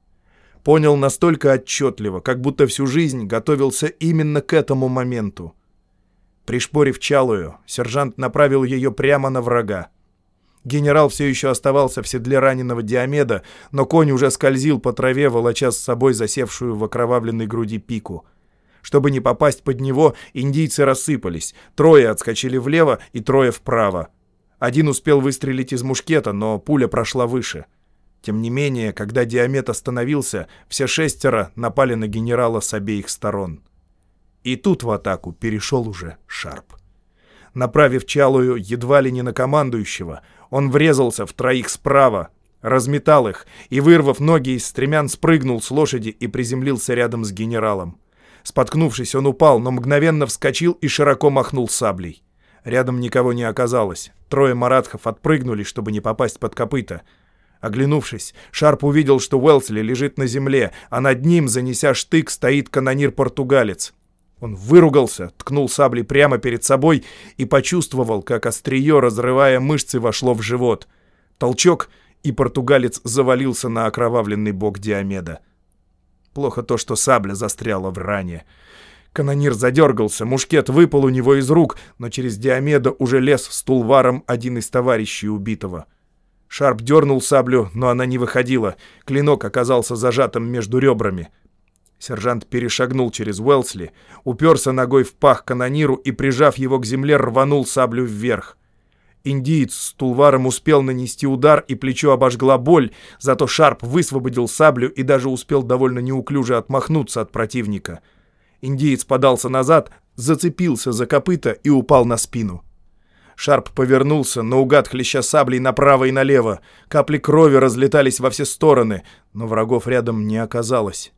Понял настолько отчетливо, как будто всю жизнь готовился именно к этому моменту. Пришпорив чалую, сержант направил ее прямо на врага. Генерал все еще оставался в седле раненого Диомеда, но конь уже скользил по траве, волоча с собой засевшую в окровавленной груди пику — чтобы не попасть под него, индийцы рассыпались. Трое отскочили влево и трое вправо. Один успел выстрелить из мушкета, но пуля прошла выше. Тем не менее, когда Диамет остановился, все шестеро напали на генерала с обеих сторон. И тут в атаку перешел уже Шарп. Направив чалую едва ли не на командующего, он врезался в троих справа, разметал их и, вырвав ноги из стремян, спрыгнул с лошади и приземлился рядом с генералом. Споткнувшись, он упал, но мгновенно вскочил и широко махнул саблей. Рядом никого не оказалось. Трое маратхов отпрыгнули, чтобы не попасть под копыта. Оглянувшись, Шарп увидел, что Уэлсли лежит на земле, а над ним, занеся штык, стоит канонир-португалец. Он выругался, ткнул саблей прямо перед собой и почувствовал, как острие, разрывая мышцы, вошло в живот. Толчок, и португалец завалился на окровавленный бок Диомеда. Плохо то, что сабля застряла в ране. Канонир задергался, мушкет выпал у него из рук, но через Диомеда уже лез с тулваром один из товарищей убитого. Шарп дернул саблю, но она не выходила. Клинок оказался зажатым между ребрами. Сержант перешагнул через Уэлсли, уперся ногой в пах канониру и, прижав его к земле, рванул саблю вверх. Индиец с тулваром успел нанести удар, и плечо обожгла боль, зато Шарп высвободил саблю и даже успел довольно неуклюже отмахнуться от противника. Индиец подался назад, зацепился за копыта и упал на спину. Шарп повернулся, наугад хлеща саблей направо и налево. Капли крови разлетались во все стороны, но врагов рядом не оказалось.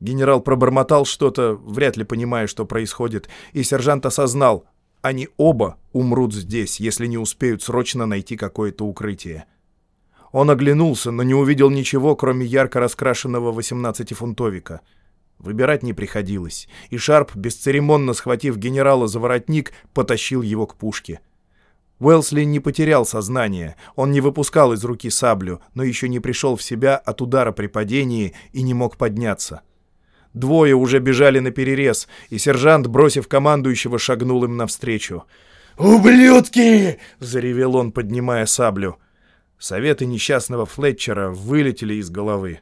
Генерал пробормотал что-то, вряд ли понимая, что происходит, и сержант осознал, они оба умрут здесь, если не успеют срочно найти какое-то укрытие. Он оглянулся, но не увидел ничего, кроме ярко раскрашенного 18-фунтовика. Выбирать не приходилось, и Шарп, бесцеремонно схватив генерала за воротник, потащил его к пушке. Уэлсли не потерял сознание, он не выпускал из руки саблю, но еще не пришел в себя от удара при падении и не мог подняться. Двое уже бежали на перерез, и сержант, бросив командующего, шагнул им навстречу. «Ублюдки!» — заревел он, поднимая саблю. Советы несчастного Флетчера вылетели из головы.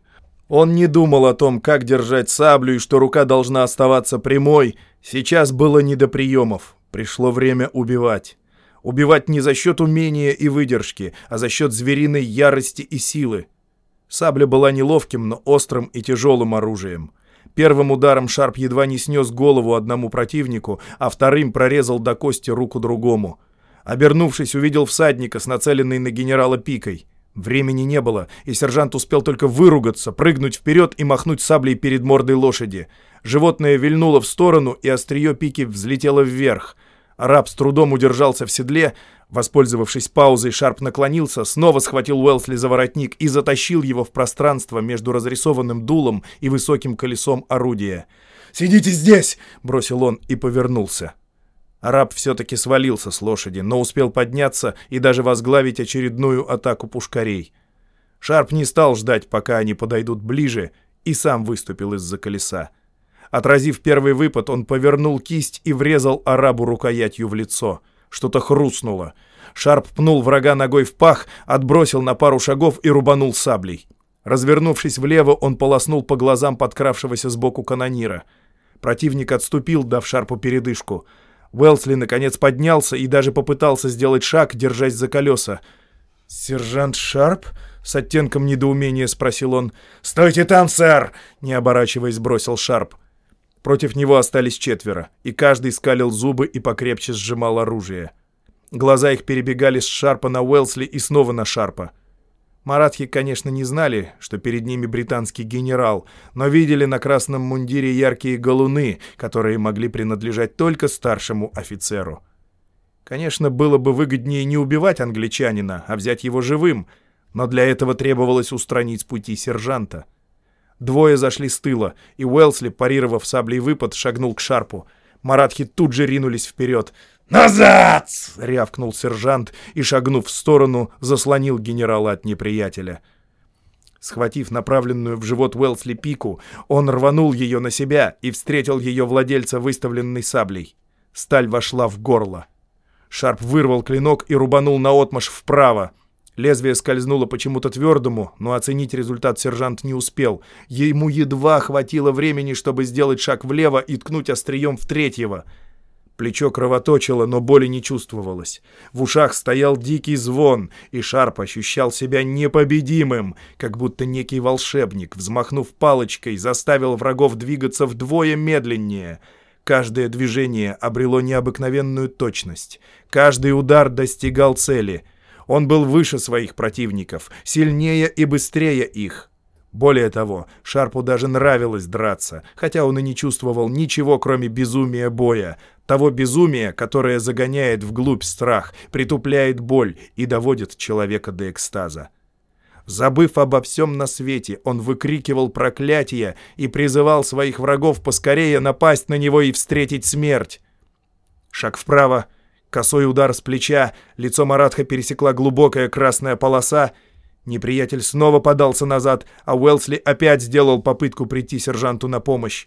Он не думал о том, как держать саблю и что рука должна оставаться прямой. Сейчас было не до приемов. Пришло время убивать. Убивать не за счет умения и выдержки, а за счет звериной ярости и силы. Сабля была неловким, но острым и тяжелым оружием. Первым ударом Шарп едва не снес голову одному противнику, а вторым прорезал до кости руку другому. Обернувшись, увидел всадника с нацеленной на генерала пикой. Времени не было, и сержант успел только выругаться, прыгнуть вперед и махнуть саблей перед мордой лошади. Животное вильнуло в сторону, и острие пики взлетело вверх. Араб с трудом удержался в седле. Воспользовавшись паузой, Шарп наклонился, снова схватил Уэлсли за воротник и затащил его в пространство между разрисованным дулом и высоким колесом орудия. «Сидите здесь!» — бросил он и повернулся. Араб все-таки свалился с лошади, но успел подняться и даже возглавить очередную атаку пушкарей. Шарп не стал ждать, пока они подойдут ближе, и сам выступил из-за колеса. Отразив первый выпад, он повернул кисть и врезал арабу рукоятью в лицо. Что-то хрустнуло. Шарп пнул врага ногой в пах, отбросил на пару шагов и рубанул саблей. Развернувшись влево, он полоснул по глазам подкравшегося сбоку канонира. Противник отступил, дав Шарпу передышку — Уэлсли наконец поднялся и даже попытался сделать шаг, держась за колеса. «Сержант Шарп?» — с оттенком недоумения спросил он. «Стойте там, сэр!» — не оборачиваясь, бросил Шарп. Против него остались четверо, и каждый скалил зубы и покрепче сжимал оружие. Глаза их перебегали с Шарпа на Уэлсли и снова на Шарпа. Маратхи, конечно, не знали, что перед ними британский генерал, но видели на красном мундире яркие галуны, которые могли принадлежать только старшему офицеру. Конечно, было бы выгоднее не убивать англичанина, а взять его живым, но для этого требовалось устранить пути сержанта. Двое зашли с тыла, и Уэлсли, парировав саблей выпад, шагнул к Шарпу. Маратхи тут же ринулись вперед — «Назад!» — рявкнул сержант и, шагнув в сторону, заслонил генерала от неприятеля. Схватив направленную в живот Уэлсли пику, он рванул ее на себя и встретил ее владельца выставленной саблей. Сталь вошла в горло. Шарп вырвал клинок и рубанул наотмашь вправо. Лезвие скользнуло почему-то твердому, но оценить результат сержант не успел. Ему едва хватило времени, чтобы сделать шаг влево и ткнуть острием в третьего — Плечо кровоточило, но боли не чувствовалось. В ушах стоял дикий звон, и Шарп ощущал себя непобедимым, как будто некий волшебник, взмахнув палочкой, заставил врагов двигаться вдвое медленнее. Каждое движение обрело необыкновенную точность. Каждый удар достигал цели. Он был выше своих противников, сильнее и быстрее их. Более того, Шарпу даже нравилось драться, хотя он и не чувствовал ничего, кроме безумия боя, того безумия, которое загоняет вглубь страх, притупляет боль и доводит человека до экстаза. Забыв обо всем на свете, он выкрикивал проклятия и призывал своих врагов поскорее напасть на него и встретить смерть. Шаг вправо, косой удар с плеча, лицо Маратха пересекла глубокая красная полоса — Неприятель снова подался назад, а Уэлсли опять сделал попытку прийти сержанту на помощь.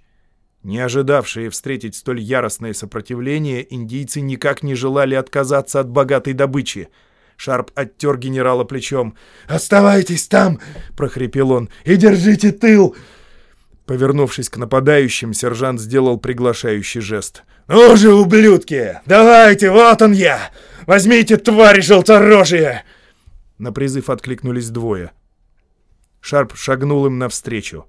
Не ожидавшие встретить столь яростное сопротивление, индийцы никак не желали отказаться от богатой добычи. Шарп оттер генерала плечом. «Оставайтесь там!» — прохрипел он. «И держите тыл!» Повернувшись к нападающим, сержант сделал приглашающий жест. «Ну же, ублюдки! Давайте, вот он я! Возьмите, твари желторожие!» На призыв откликнулись двое. Шарп шагнул им навстречу.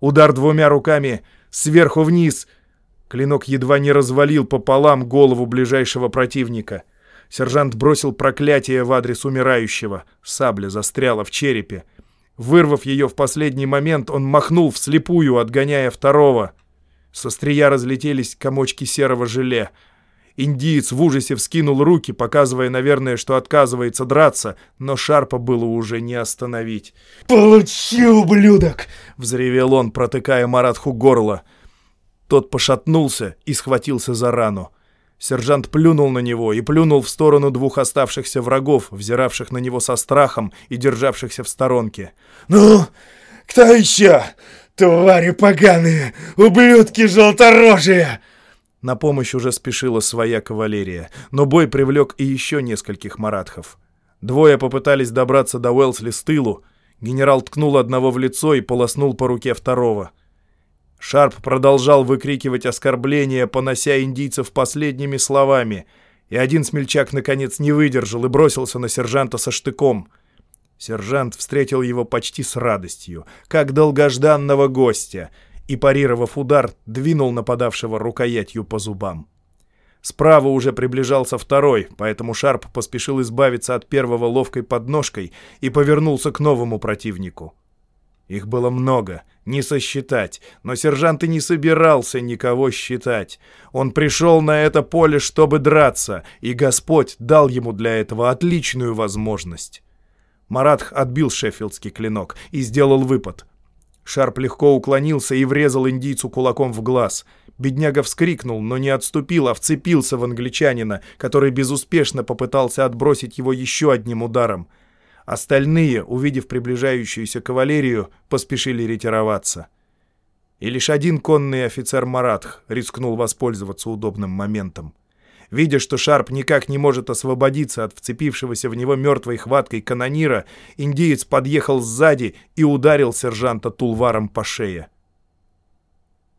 Удар двумя руками сверху вниз. Клинок едва не развалил пополам голову ближайшего противника. Сержант бросил проклятие в адрес умирающего. Сабля застряла в черепе. Вырвав ее в последний момент, он махнул вслепую, отгоняя второго. Со стрия разлетелись комочки серого желе — Индиец в ужасе вскинул руки, показывая, наверное, что отказывается драться, но Шарпа было уже не остановить. «Получи, ублюдок!» — взревел он, протыкая Маратху горло. Тот пошатнулся и схватился за рану. Сержант плюнул на него и плюнул в сторону двух оставшихся врагов, взиравших на него со страхом и державшихся в сторонке. «Ну, кто еще? Твари поганые! Ублюдки желторожие!» На помощь уже спешила своя кавалерия, но бой привлек и еще нескольких маратхов. Двое попытались добраться до Уэлсли с тылу. Генерал ткнул одного в лицо и полоснул по руке второго. Шарп продолжал выкрикивать оскорбления, понося индийцев последними словами, и один смельчак наконец не выдержал и бросился на сержанта со штыком. Сержант встретил его почти с радостью, как долгожданного гостя — и, парировав удар, двинул нападавшего рукоятью по зубам. Справа уже приближался второй, поэтому Шарп поспешил избавиться от первого ловкой подножкой и повернулся к новому противнику. Их было много, не сосчитать, но сержант и не собирался никого считать. Он пришел на это поле, чтобы драться, и Господь дал ему для этого отличную возможность. Маратх отбил шеффилдский клинок и сделал выпад. Шарп легко уклонился и врезал индийцу кулаком в глаз. Бедняга вскрикнул, но не отступил, а вцепился в англичанина, который безуспешно попытался отбросить его еще одним ударом. Остальные, увидев приближающуюся кавалерию, поспешили ретироваться. И лишь один конный офицер Маратх рискнул воспользоваться удобным моментом. Видя, что Шарп никак не может освободиться от вцепившегося в него мертвой хваткой канонира, индиец подъехал сзади и ударил сержанта тулваром по шее.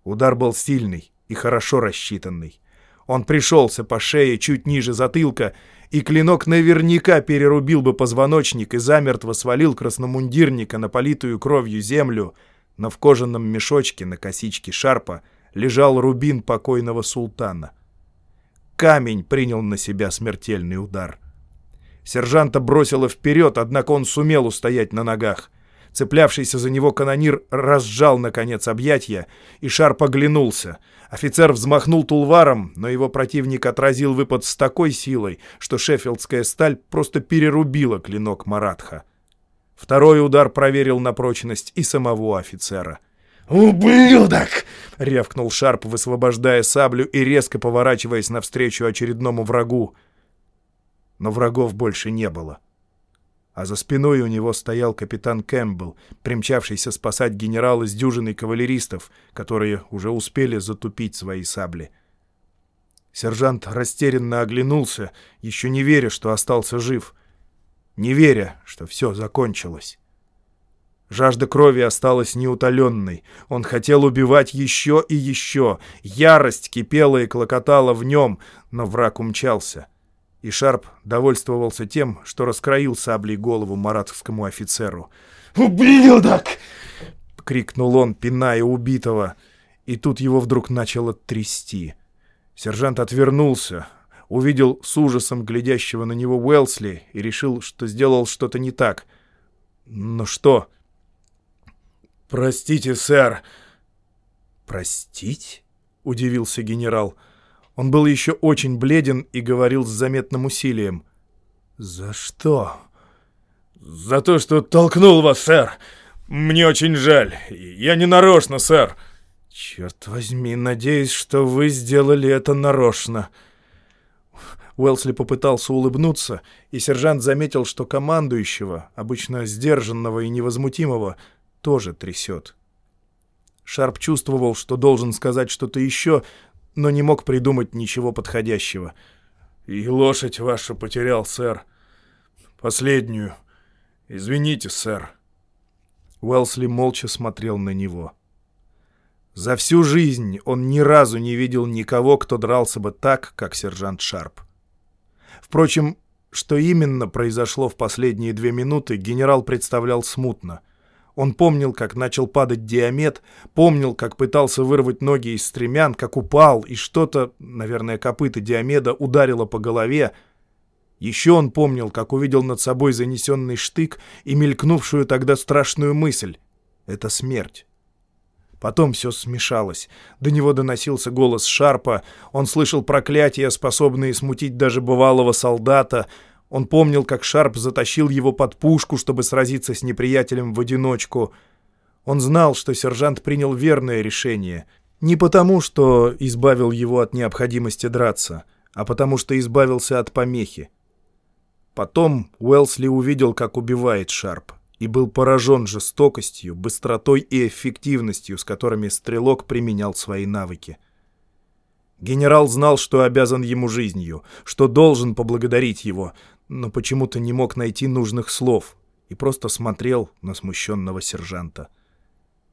Удар был сильный и хорошо рассчитанный. Он пришелся по шее чуть ниже затылка, и клинок наверняка перерубил бы позвоночник и замертво свалил красномундирника на политую кровью землю, но в кожаном мешочке на косичке шарпа лежал рубин покойного султана камень принял на себя смертельный удар. Сержанта бросило вперед, однако он сумел устоять на ногах. Цеплявшийся за него канонир разжал, наконец, объятья, и шар поглянулся. Офицер взмахнул тулваром, но его противник отразил выпад с такой силой, что шеффилдская сталь просто перерубила клинок Маратха. Второй удар проверил на прочность и самого офицера — «Ублюдок!» — рявкнул Шарп, высвобождая саблю и резко поворачиваясь навстречу очередному врагу. Но врагов больше не было. А за спиной у него стоял капитан Кэмпбелл, примчавшийся спасать генерала с дюжиной кавалеристов, которые уже успели затупить свои сабли. Сержант растерянно оглянулся, еще не веря, что остался жив, не веря, что все закончилось. Жажда крови осталась неутоленной. Он хотел убивать еще и еще. Ярость кипела и клокотала в нем, но враг умчался. И Шарп довольствовался тем, что раскроил саблей голову маратовскому офицеру. «Ублюдок!» — крикнул он, пиная убитого. И тут его вдруг начало трясти. Сержант отвернулся, увидел с ужасом глядящего на него Уэлсли и решил, что сделал что-то не так. Но что? «Простите, сэр». «Простить?» — удивился генерал. Он был еще очень бледен и говорил с заметным усилием. «За что?» «За то, что толкнул вас, сэр. Мне очень жаль. Я не нарочно, сэр». «Черт возьми, надеюсь, что вы сделали это нарочно». Уэлсли попытался улыбнуться, и сержант заметил, что командующего, обычно сдержанного и невозмутимого, тоже трясет. Шарп чувствовал, что должен сказать что-то еще, но не мог придумать ничего подходящего. «И лошадь вашу потерял, сэр. Последнюю. Извините, сэр». Уэлсли молча смотрел на него. За всю жизнь он ни разу не видел никого, кто дрался бы так, как сержант Шарп. Впрочем, что именно произошло в последние две минуты, генерал представлял смутно. Он помнил, как начал падать диамет, помнил, как пытался вырвать ноги из стремян, как упал, и что-то, наверное, копыта диамеда ударило по голове. Еще он помнил, как увидел над собой занесенный штык и мелькнувшую тогда страшную мысль — это смерть. Потом все смешалось. До него доносился голос Шарпа, он слышал проклятия, способные смутить даже бывалого солдата — он помнил, как Шарп затащил его под пушку, чтобы сразиться с неприятелем в одиночку. Он знал, что сержант принял верное решение. Не потому, что избавил его от необходимости драться, а потому, что избавился от помехи. Потом Уэлсли увидел, как убивает Шарп, и был поражен жестокостью, быстротой и эффективностью, с которыми стрелок применял свои навыки. Генерал знал, что обязан ему жизнью, что должен поблагодарить его, но почему-то не мог найти нужных слов и просто смотрел на смущенного сержанта.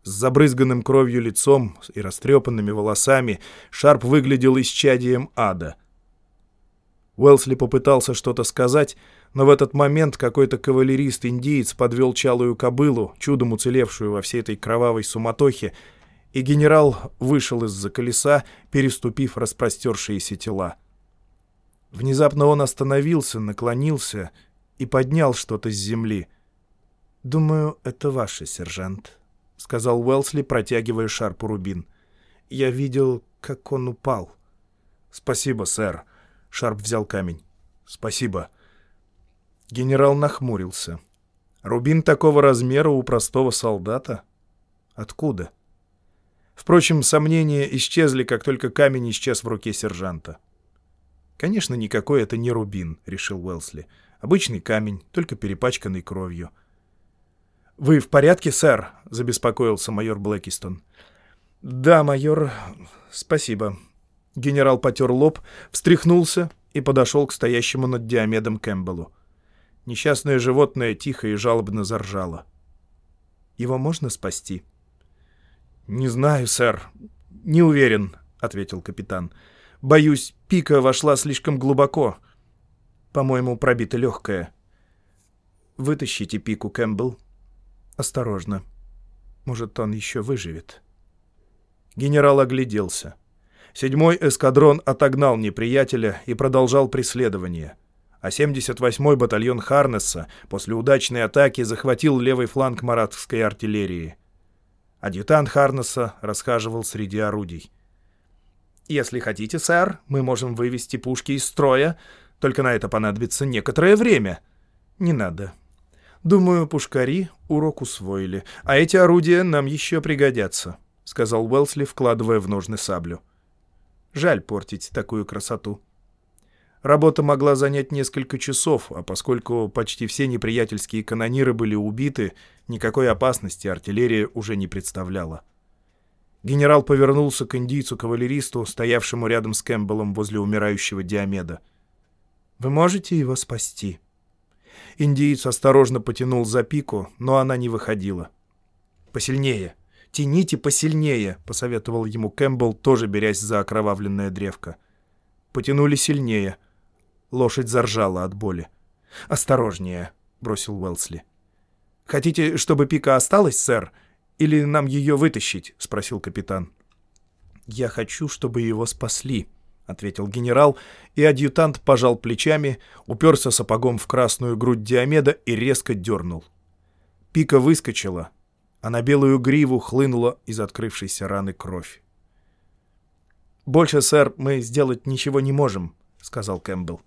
С забрызганным кровью лицом и растрепанными волосами Шарп выглядел исчадием ада. Уэлсли попытался что-то сказать, но в этот момент какой-то кавалерист-индиец подвел чалую кобылу, чудом уцелевшую во всей этой кровавой суматохе, и генерал вышел из-за колеса, переступив распростершиеся тела. Внезапно он остановился, наклонился и поднял что-то с земли. «Думаю, это ваше, сержант», — сказал Уэлсли, протягивая шарпу рубин. «Я видел, как он упал». «Спасибо, сэр». Шарп взял камень. «Спасибо». Генерал нахмурился. «Рубин такого размера у простого солдата? Откуда?» Впрочем, сомнения исчезли, как только камень исчез в руке сержанта. «Конечно, никакой это не рубин», — решил Уэлсли. «Обычный камень, только перепачканный кровью». «Вы в порядке, сэр?» — забеспокоился майор Блэкистон. «Да, майор, спасибо». Генерал потер лоб, встряхнулся и подошел к стоящему над Диомедом Кэмпбеллу. Несчастное животное тихо и жалобно заржало. «Его можно спасти?» «Не знаю, сэр. Не уверен», — ответил капитан. «Боюсь, пика вошла слишком глубоко. По-моему, пробита легкая». «Вытащите пику, Кэмпбелл. Осторожно. Может, он еще выживет». Генерал огляделся. Седьмой эскадрон отогнал неприятеля и продолжал преследование. А 78-й батальон Харнесса после удачной атаки захватил левый фланг маратовской артиллерии. Адъютант Харнесса расхаживал среди орудий. «Если хотите, сэр, мы можем вывести пушки из строя, только на это понадобится некоторое время». «Не надо. Думаю, пушкари урок усвоили, а эти орудия нам еще пригодятся», — сказал Уэлсли, вкладывая в ножны саблю. «Жаль портить такую красоту». Работа могла занять несколько часов, а поскольку почти все неприятельские канониры были убиты, никакой опасности артиллерия уже не представляла. Генерал повернулся к индийцу-кавалеристу, стоявшему рядом с Кэмпбеллом возле умирающего Диомеда. «Вы можете его спасти?» Индиец осторожно потянул за пику, но она не выходила. «Посильнее! Тяните посильнее!» — посоветовал ему Кэмпбелл, тоже берясь за окровавленное древко. Потянули сильнее — Лошадь заржала от боли. «Осторожнее», — бросил Уэлсли. «Хотите, чтобы пика осталась, сэр? Или нам ее вытащить?» — спросил капитан. «Я хочу, чтобы его спасли», — ответил генерал, и адъютант пожал плечами, уперся сапогом в красную грудь Диомеда и резко дернул. Пика выскочила, а на белую гриву хлынула из открывшейся раны кровь. «Больше, сэр, мы сделать ничего не можем», — сказал Кэмпбелл.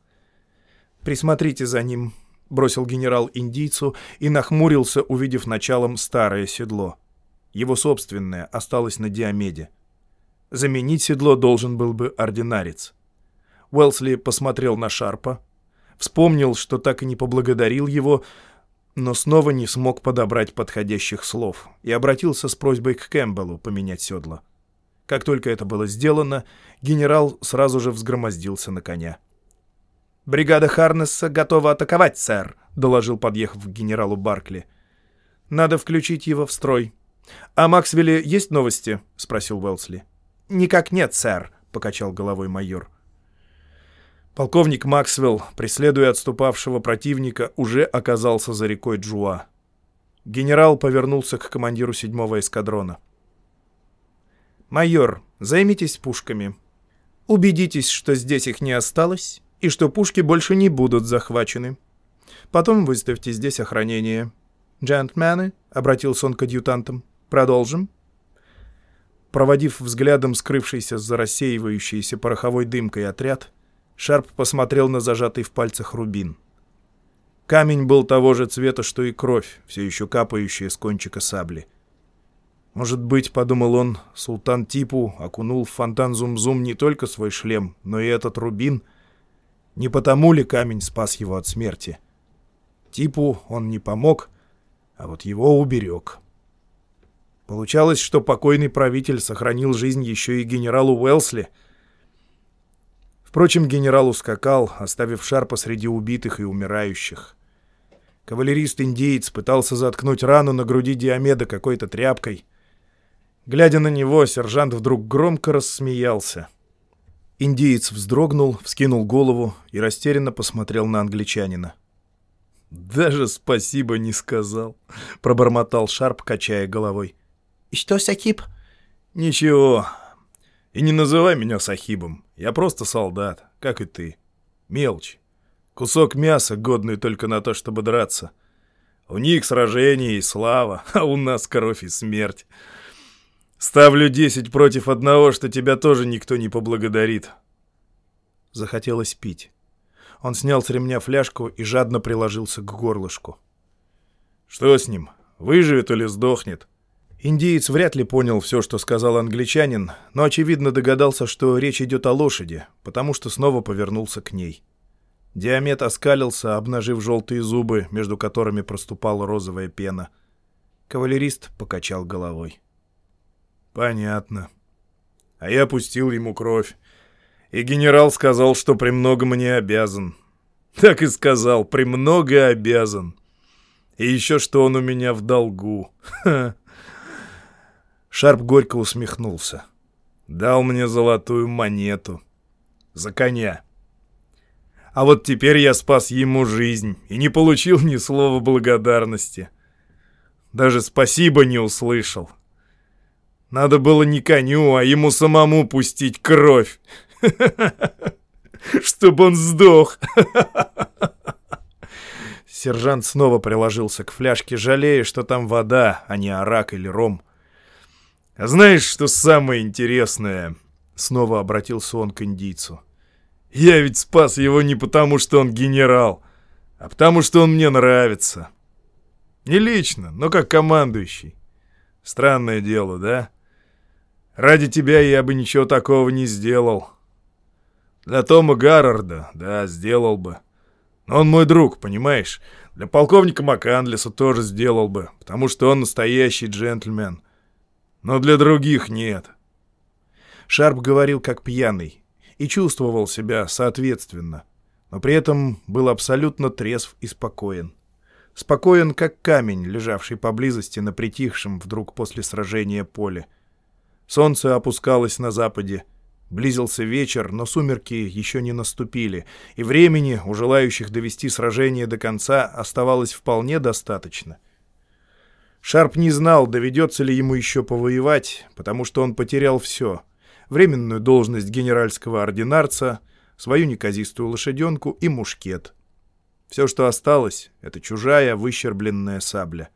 «Присмотрите за ним», — бросил генерал индийцу и нахмурился, увидев началом старое седло. Его собственное осталось на Диомеде. Заменить седло должен был бы ординарец. Уэлсли посмотрел на Шарпа, вспомнил, что так и не поблагодарил его, но снова не смог подобрать подходящих слов и обратился с просьбой к Кэмпбеллу поменять седло. Как только это было сделано, генерал сразу же взгромоздился на коня. «Бригада Харнесса готова атаковать, сэр», — доложил, подъехав к генералу Баркли. «Надо включить его в строй». «А Максвелле есть новости?» — спросил Уэлсли. «Никак нет, сэр», — покачал головой майор. Полковник Максвелл, преследуя отступавшего противника, уже оказался за рекой Джуа. Генерал повернулся к командиру седьмого эскадрона. «Майор, займитесь пушками. Убедитесь, что здесь их не осталось, и что пушки больше не будут захвачены. Потом выставьте здесь охранение. «Джентльмены», — обратился он к адъютантам, — «продолжим». Проводив взглядом скрывшийся за рассеивающейся пороховой дымкой отряд, Шарп посмотрел на зажатый в пальцах рубин. Камень был того же цвета, что и кровь, все еще капающая с кончика сабли. Может быть, подумал он, султан Типу окунул в фонтан Зум-Зум не только свой шлем, но и этот рубин — не потому ли камень спас его от смерти? Типу он не помог, а вот его уберег. Получалось, что покойный правитель сохранил жизнь еще и генералу Уэлсли. Впрочем, генерал ускакал, оставив шар посреди убитых и умирающих. Кавалерист-индеец пытался заткнуть рану на груди Диомеда какой-то тряпкой. Глядя на него, сержант вдруг громко рассмеялся — Индиец вздрогнул, вскинул голову и растерянно посмотрел на англичанина. «Даже спасибо не сказал», — пробормотал Шарп, качая головой. «И что, Сахиб?» «Ничего. И не называй меня Сахибом. Я просто солдат, как и ты». Мелочь. Кусок мяса, годный только на то, чтобы драться. У них сражение и слава, а у нас кровь и смерть. Ставлю десять против одного, что тебя тоже никто не поблагодарит. Захотелось пить. Он снял с ремня фляжку и жадно приложился к горлышку. Что с ним? Выживет или сдохнет? Индиец вряд ли понял все, что сказал англичанин, но, очевидно, догадался, что речь идет о лошади, потому что снова повернулся к ней. Диамет оскалился, обнажив желтые зубы, между которыми проступала розовая пена. Кавалерист покачал головой. «Понятно. А я пустил ему кровь. И генерал сказал, что премного мне обязан. Так и сказал, премного обязан. И еще, что он у меня в долгу. Шарп горько усмехнулся. Дал мне золотую монету. За коня. А вот теперь я спас ему жизнь и не получил ни слова благодарности. Даже спасибо не услышал. Надо было не коню, а ему самому пустить кровь. Чтоб он сдох. Сержант снова приложился к фляжке, жалея, что там вода, а не арак или ром. «А знаешь, что самое интересное?» Снова обратился он к индийцу. «Я ведь спас его не потому, что он генерал, а потому, что он мне нравится. Не лично, но как командующий. Странное дело, да? Ради тебя я бы ничего такого не сделал. Для Тома Гаррарда, да, сделал бы. Но он мой друг, понимаешь? Для полковника Макандлиса тоже сделал бы, потому что он настоящий джентльмен. Но для других нет. Шарп говорил как пьяный и чувствовал себя соответственно, но при этом был абсолютно трезв и спокоен. Спокоен, как камень, лежавший поблизости на притихшем вдруг после сражения поле. Солнце опускалось на западе, Близился вечер, но сумерки еще не наступили, и времени у желающих довести сражение до конца оставалось вполне достаточно. Шарп не знал, доведется ли ему еще повоевать, потому что он потерял все — временную должность генеральского ординарца, свою неказистую лошаденку и мушкет. Все, что осталось, — это чужая выщербленная сабля.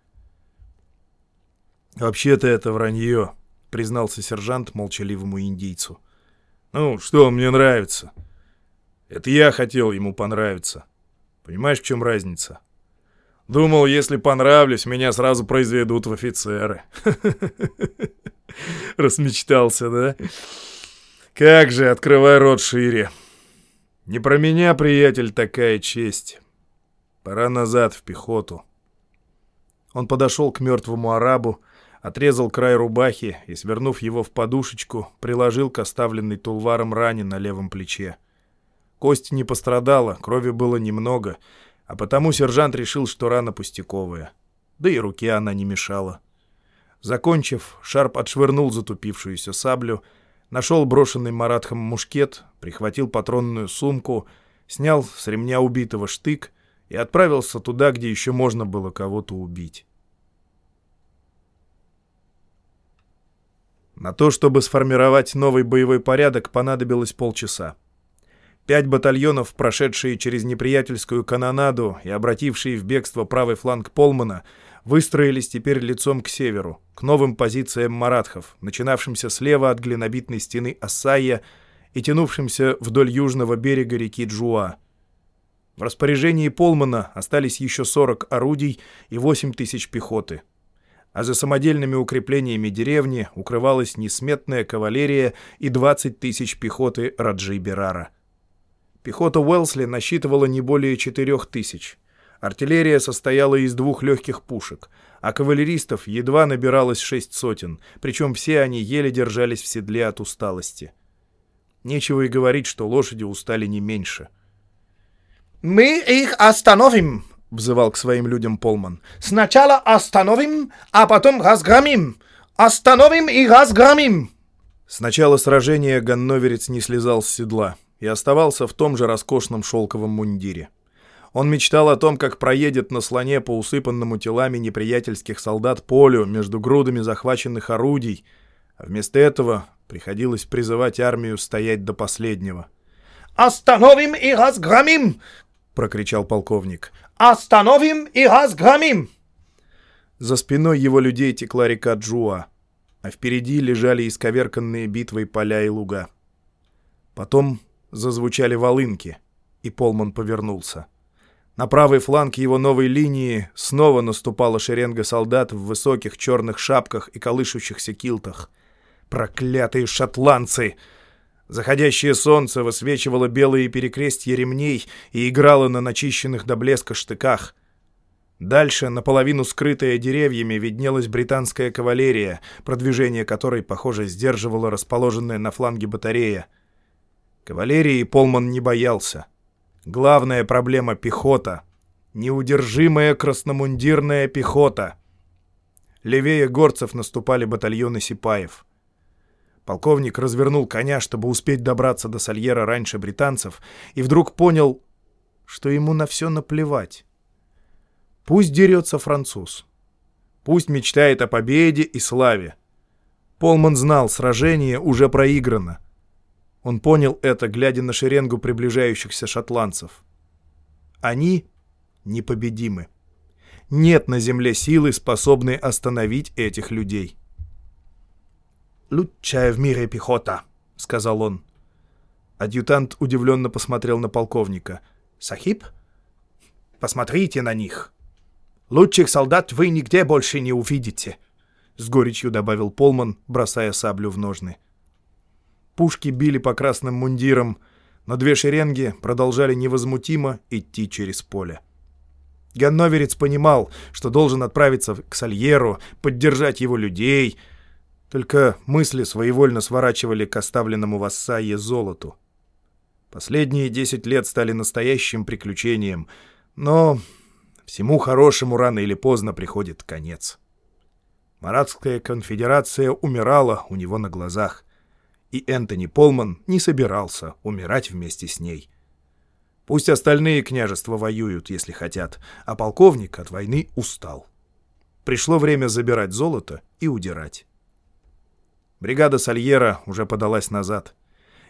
«Вообще-то это вранье», — признался сержант молчаливому индийцу. — ну, что мне нравится? Это я хотел ему понравиться. Понимаешь, в чем разница? Думал, если понравлюсь, меня сразу произведут в офицеры. Расмечтался, да? Как же, открывай рот шире. Не про меня, приятель, такая честь. Пора назад в пехоту. Он подошел к мертвому арабу, отрезал край рубахи и, свернув его в подушечку, приложил к оставленной тулваром ране на левом плече. Кость не пострадала, крови было немного, а потому сержант решил, что рана пустяковая. Да и руке она не мешала. Закончив, Шарп отшвырнул затупившуюся саблю, нашел брошенный Маратхом мушкет, прихватил патронную сумку, снял с ремня убитого штык и отправился туда, где еще можно было кого-то убить. На то, чтобы сформировать новый боевой порядок, понадобилось полчаса. Пять батальонов, прошедшие через неприятельскую канонаду и обратившие в бегство правый фланг Полмана, выстроились теперь лицом к северу, к новым позициям маратхов, начинавшимся слева от глинобитной стены Ассайя и тянувшимся вдоль южного берега реки Джуа. В распоряжении Полмана остались еще 40 орудий и 8 тысяч пехоты — а за самодельными укреплениями деревни укрывалась несметная кавалерия и 20 тысяч пехоты Раджи Берара. Пехота Уэлсли насчитывала не более 4 тысяч. Артиллерия состояла из двух легких пушек, а кавалеристов едва набиралось шесть сотен, причем все они еле держались в седле от усталости. Нечего и говорить, что лошади устали не меньше. «Мы их остановим!» — взывал к своим людям Полман. «Сначала остановим, а потом разгромим! Остановим и разгромим!» С начала сражения ганноверец не слезал с седла и оставался в том же роскошном шелковом мундире. Он мечтал о том, как проедет на слоне по усыпанному телами неприятельских солдат полю между грудами захваченных орудий, а вместо этого приходилось призывать армию стоять до последнего — «Остановим и разгромим!» — прокричал полковник. «Остановим и разгромим!» За спиной его людей текла река Джуа, а впереди лежали исковерканные битвой поля и луга. Потом зазвучали волынки, и Полман повернулся. На правый фланг его новой линии снова наступала шеренга солдат в высоких черных шапках и колышущихся килтах. Проклятые шотландцы! Заходящее солнце высвечивало белые перекрестья ремней и играло на начищенных до блеска штыках. Дальше, наполовину скрытая деревьями, виднелась британская кавалерия, продвижение которой, похоже, сдерживала расположенная на фланге батарея. Кавалерии Полман не боялся. Главная проблема — пехота. Неудержимая красномундирная пехота. Левее горцев наступали батальоны сипаев. Полковник развернул коня, чтобы успеть добраться до Сальера раньше британцев, и вдруг понял, что ему на все наплевать. Пусть дерется француз. Пусть мечтает о победе и славе. Полман знал, сражение уже проиграно. Он понял это, глядя на шеренгу приближающихся шотландцев. Они непобедимы. Нет на земле силы, способной остановить этих людей. «Лучшая в мире пехота», — сказал он. Адъютант удивленно посмотрел на полковника. «Сахиб? Посмотрите на них. Лучших солдат вы нигде больше не увидите», — с горечью добавил Полман, бросая саблю в ножны. Пушки били по красным мундирам, но две шеренги продолжали невозмутимо идти через поле. Ганноверец понимал, что должен отправиться к Сальеру, поддержать его людей, только мысли своевольно сворачивали к оставленному в Ассайе золоту. Последние десять лет стали настоящим приключением, но всему хорошему рано или поздно приходит конец. Маратская конфедерация умирала у него на глазах и Энтони Полман не собирался умирать вместе с ней. Пусть остальные княжества воюют, если хотят, а полковник от войны устал. Пришло время забирать золото и удирать. Бригада Сальера уже подалась назад.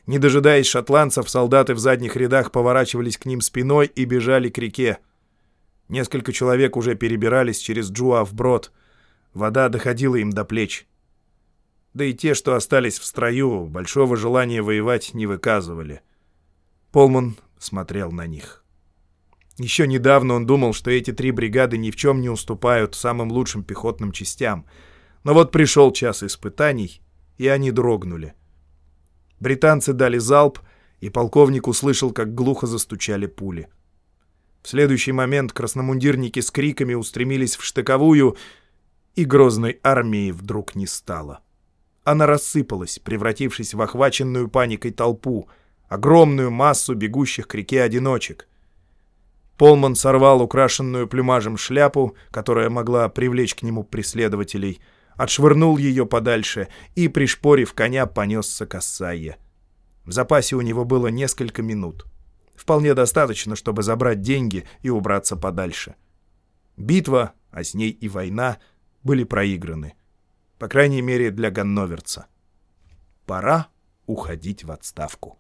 Не дожидаясь шотландцев, солдаты в задних рядах поворачивались к ним спиной и бежали к реке. Несколько человек уже перебирались через Джуа вброд. Вода доходила им до плеч. Да и те, что остались в строю, большого желания воевать не выказывали. Полман смотрел на них. Еще недавно он думал, что эти три бригады ни в чем не уступают самым лучшим пехотным частям. Но вот пришел час испытаний, и они дрогнули. Британцы дали залп, и полковник услышал, как глухо застучали пули. В следующий момент красномундирники с криками устремились в штыковую, и грозной армии вдруг не стало. Она рассыпалась, превратившись в охваченную паникой толпу, огромную массу бегущих к реке одиночек. Полман сорвал украшенную плюмажем шляпу, которая могла привлечь к нему преследователей, отшвырнул ее подальше и, пришпорив коня, понесся к Ассайе. В запасе у него было несколько минут. Вполне достаточно, чтобы забрать деньги и убраться подальше. Битва, а с ней и война, были проиграны по крайней мере для ганноверца. Пора уходить в отставку.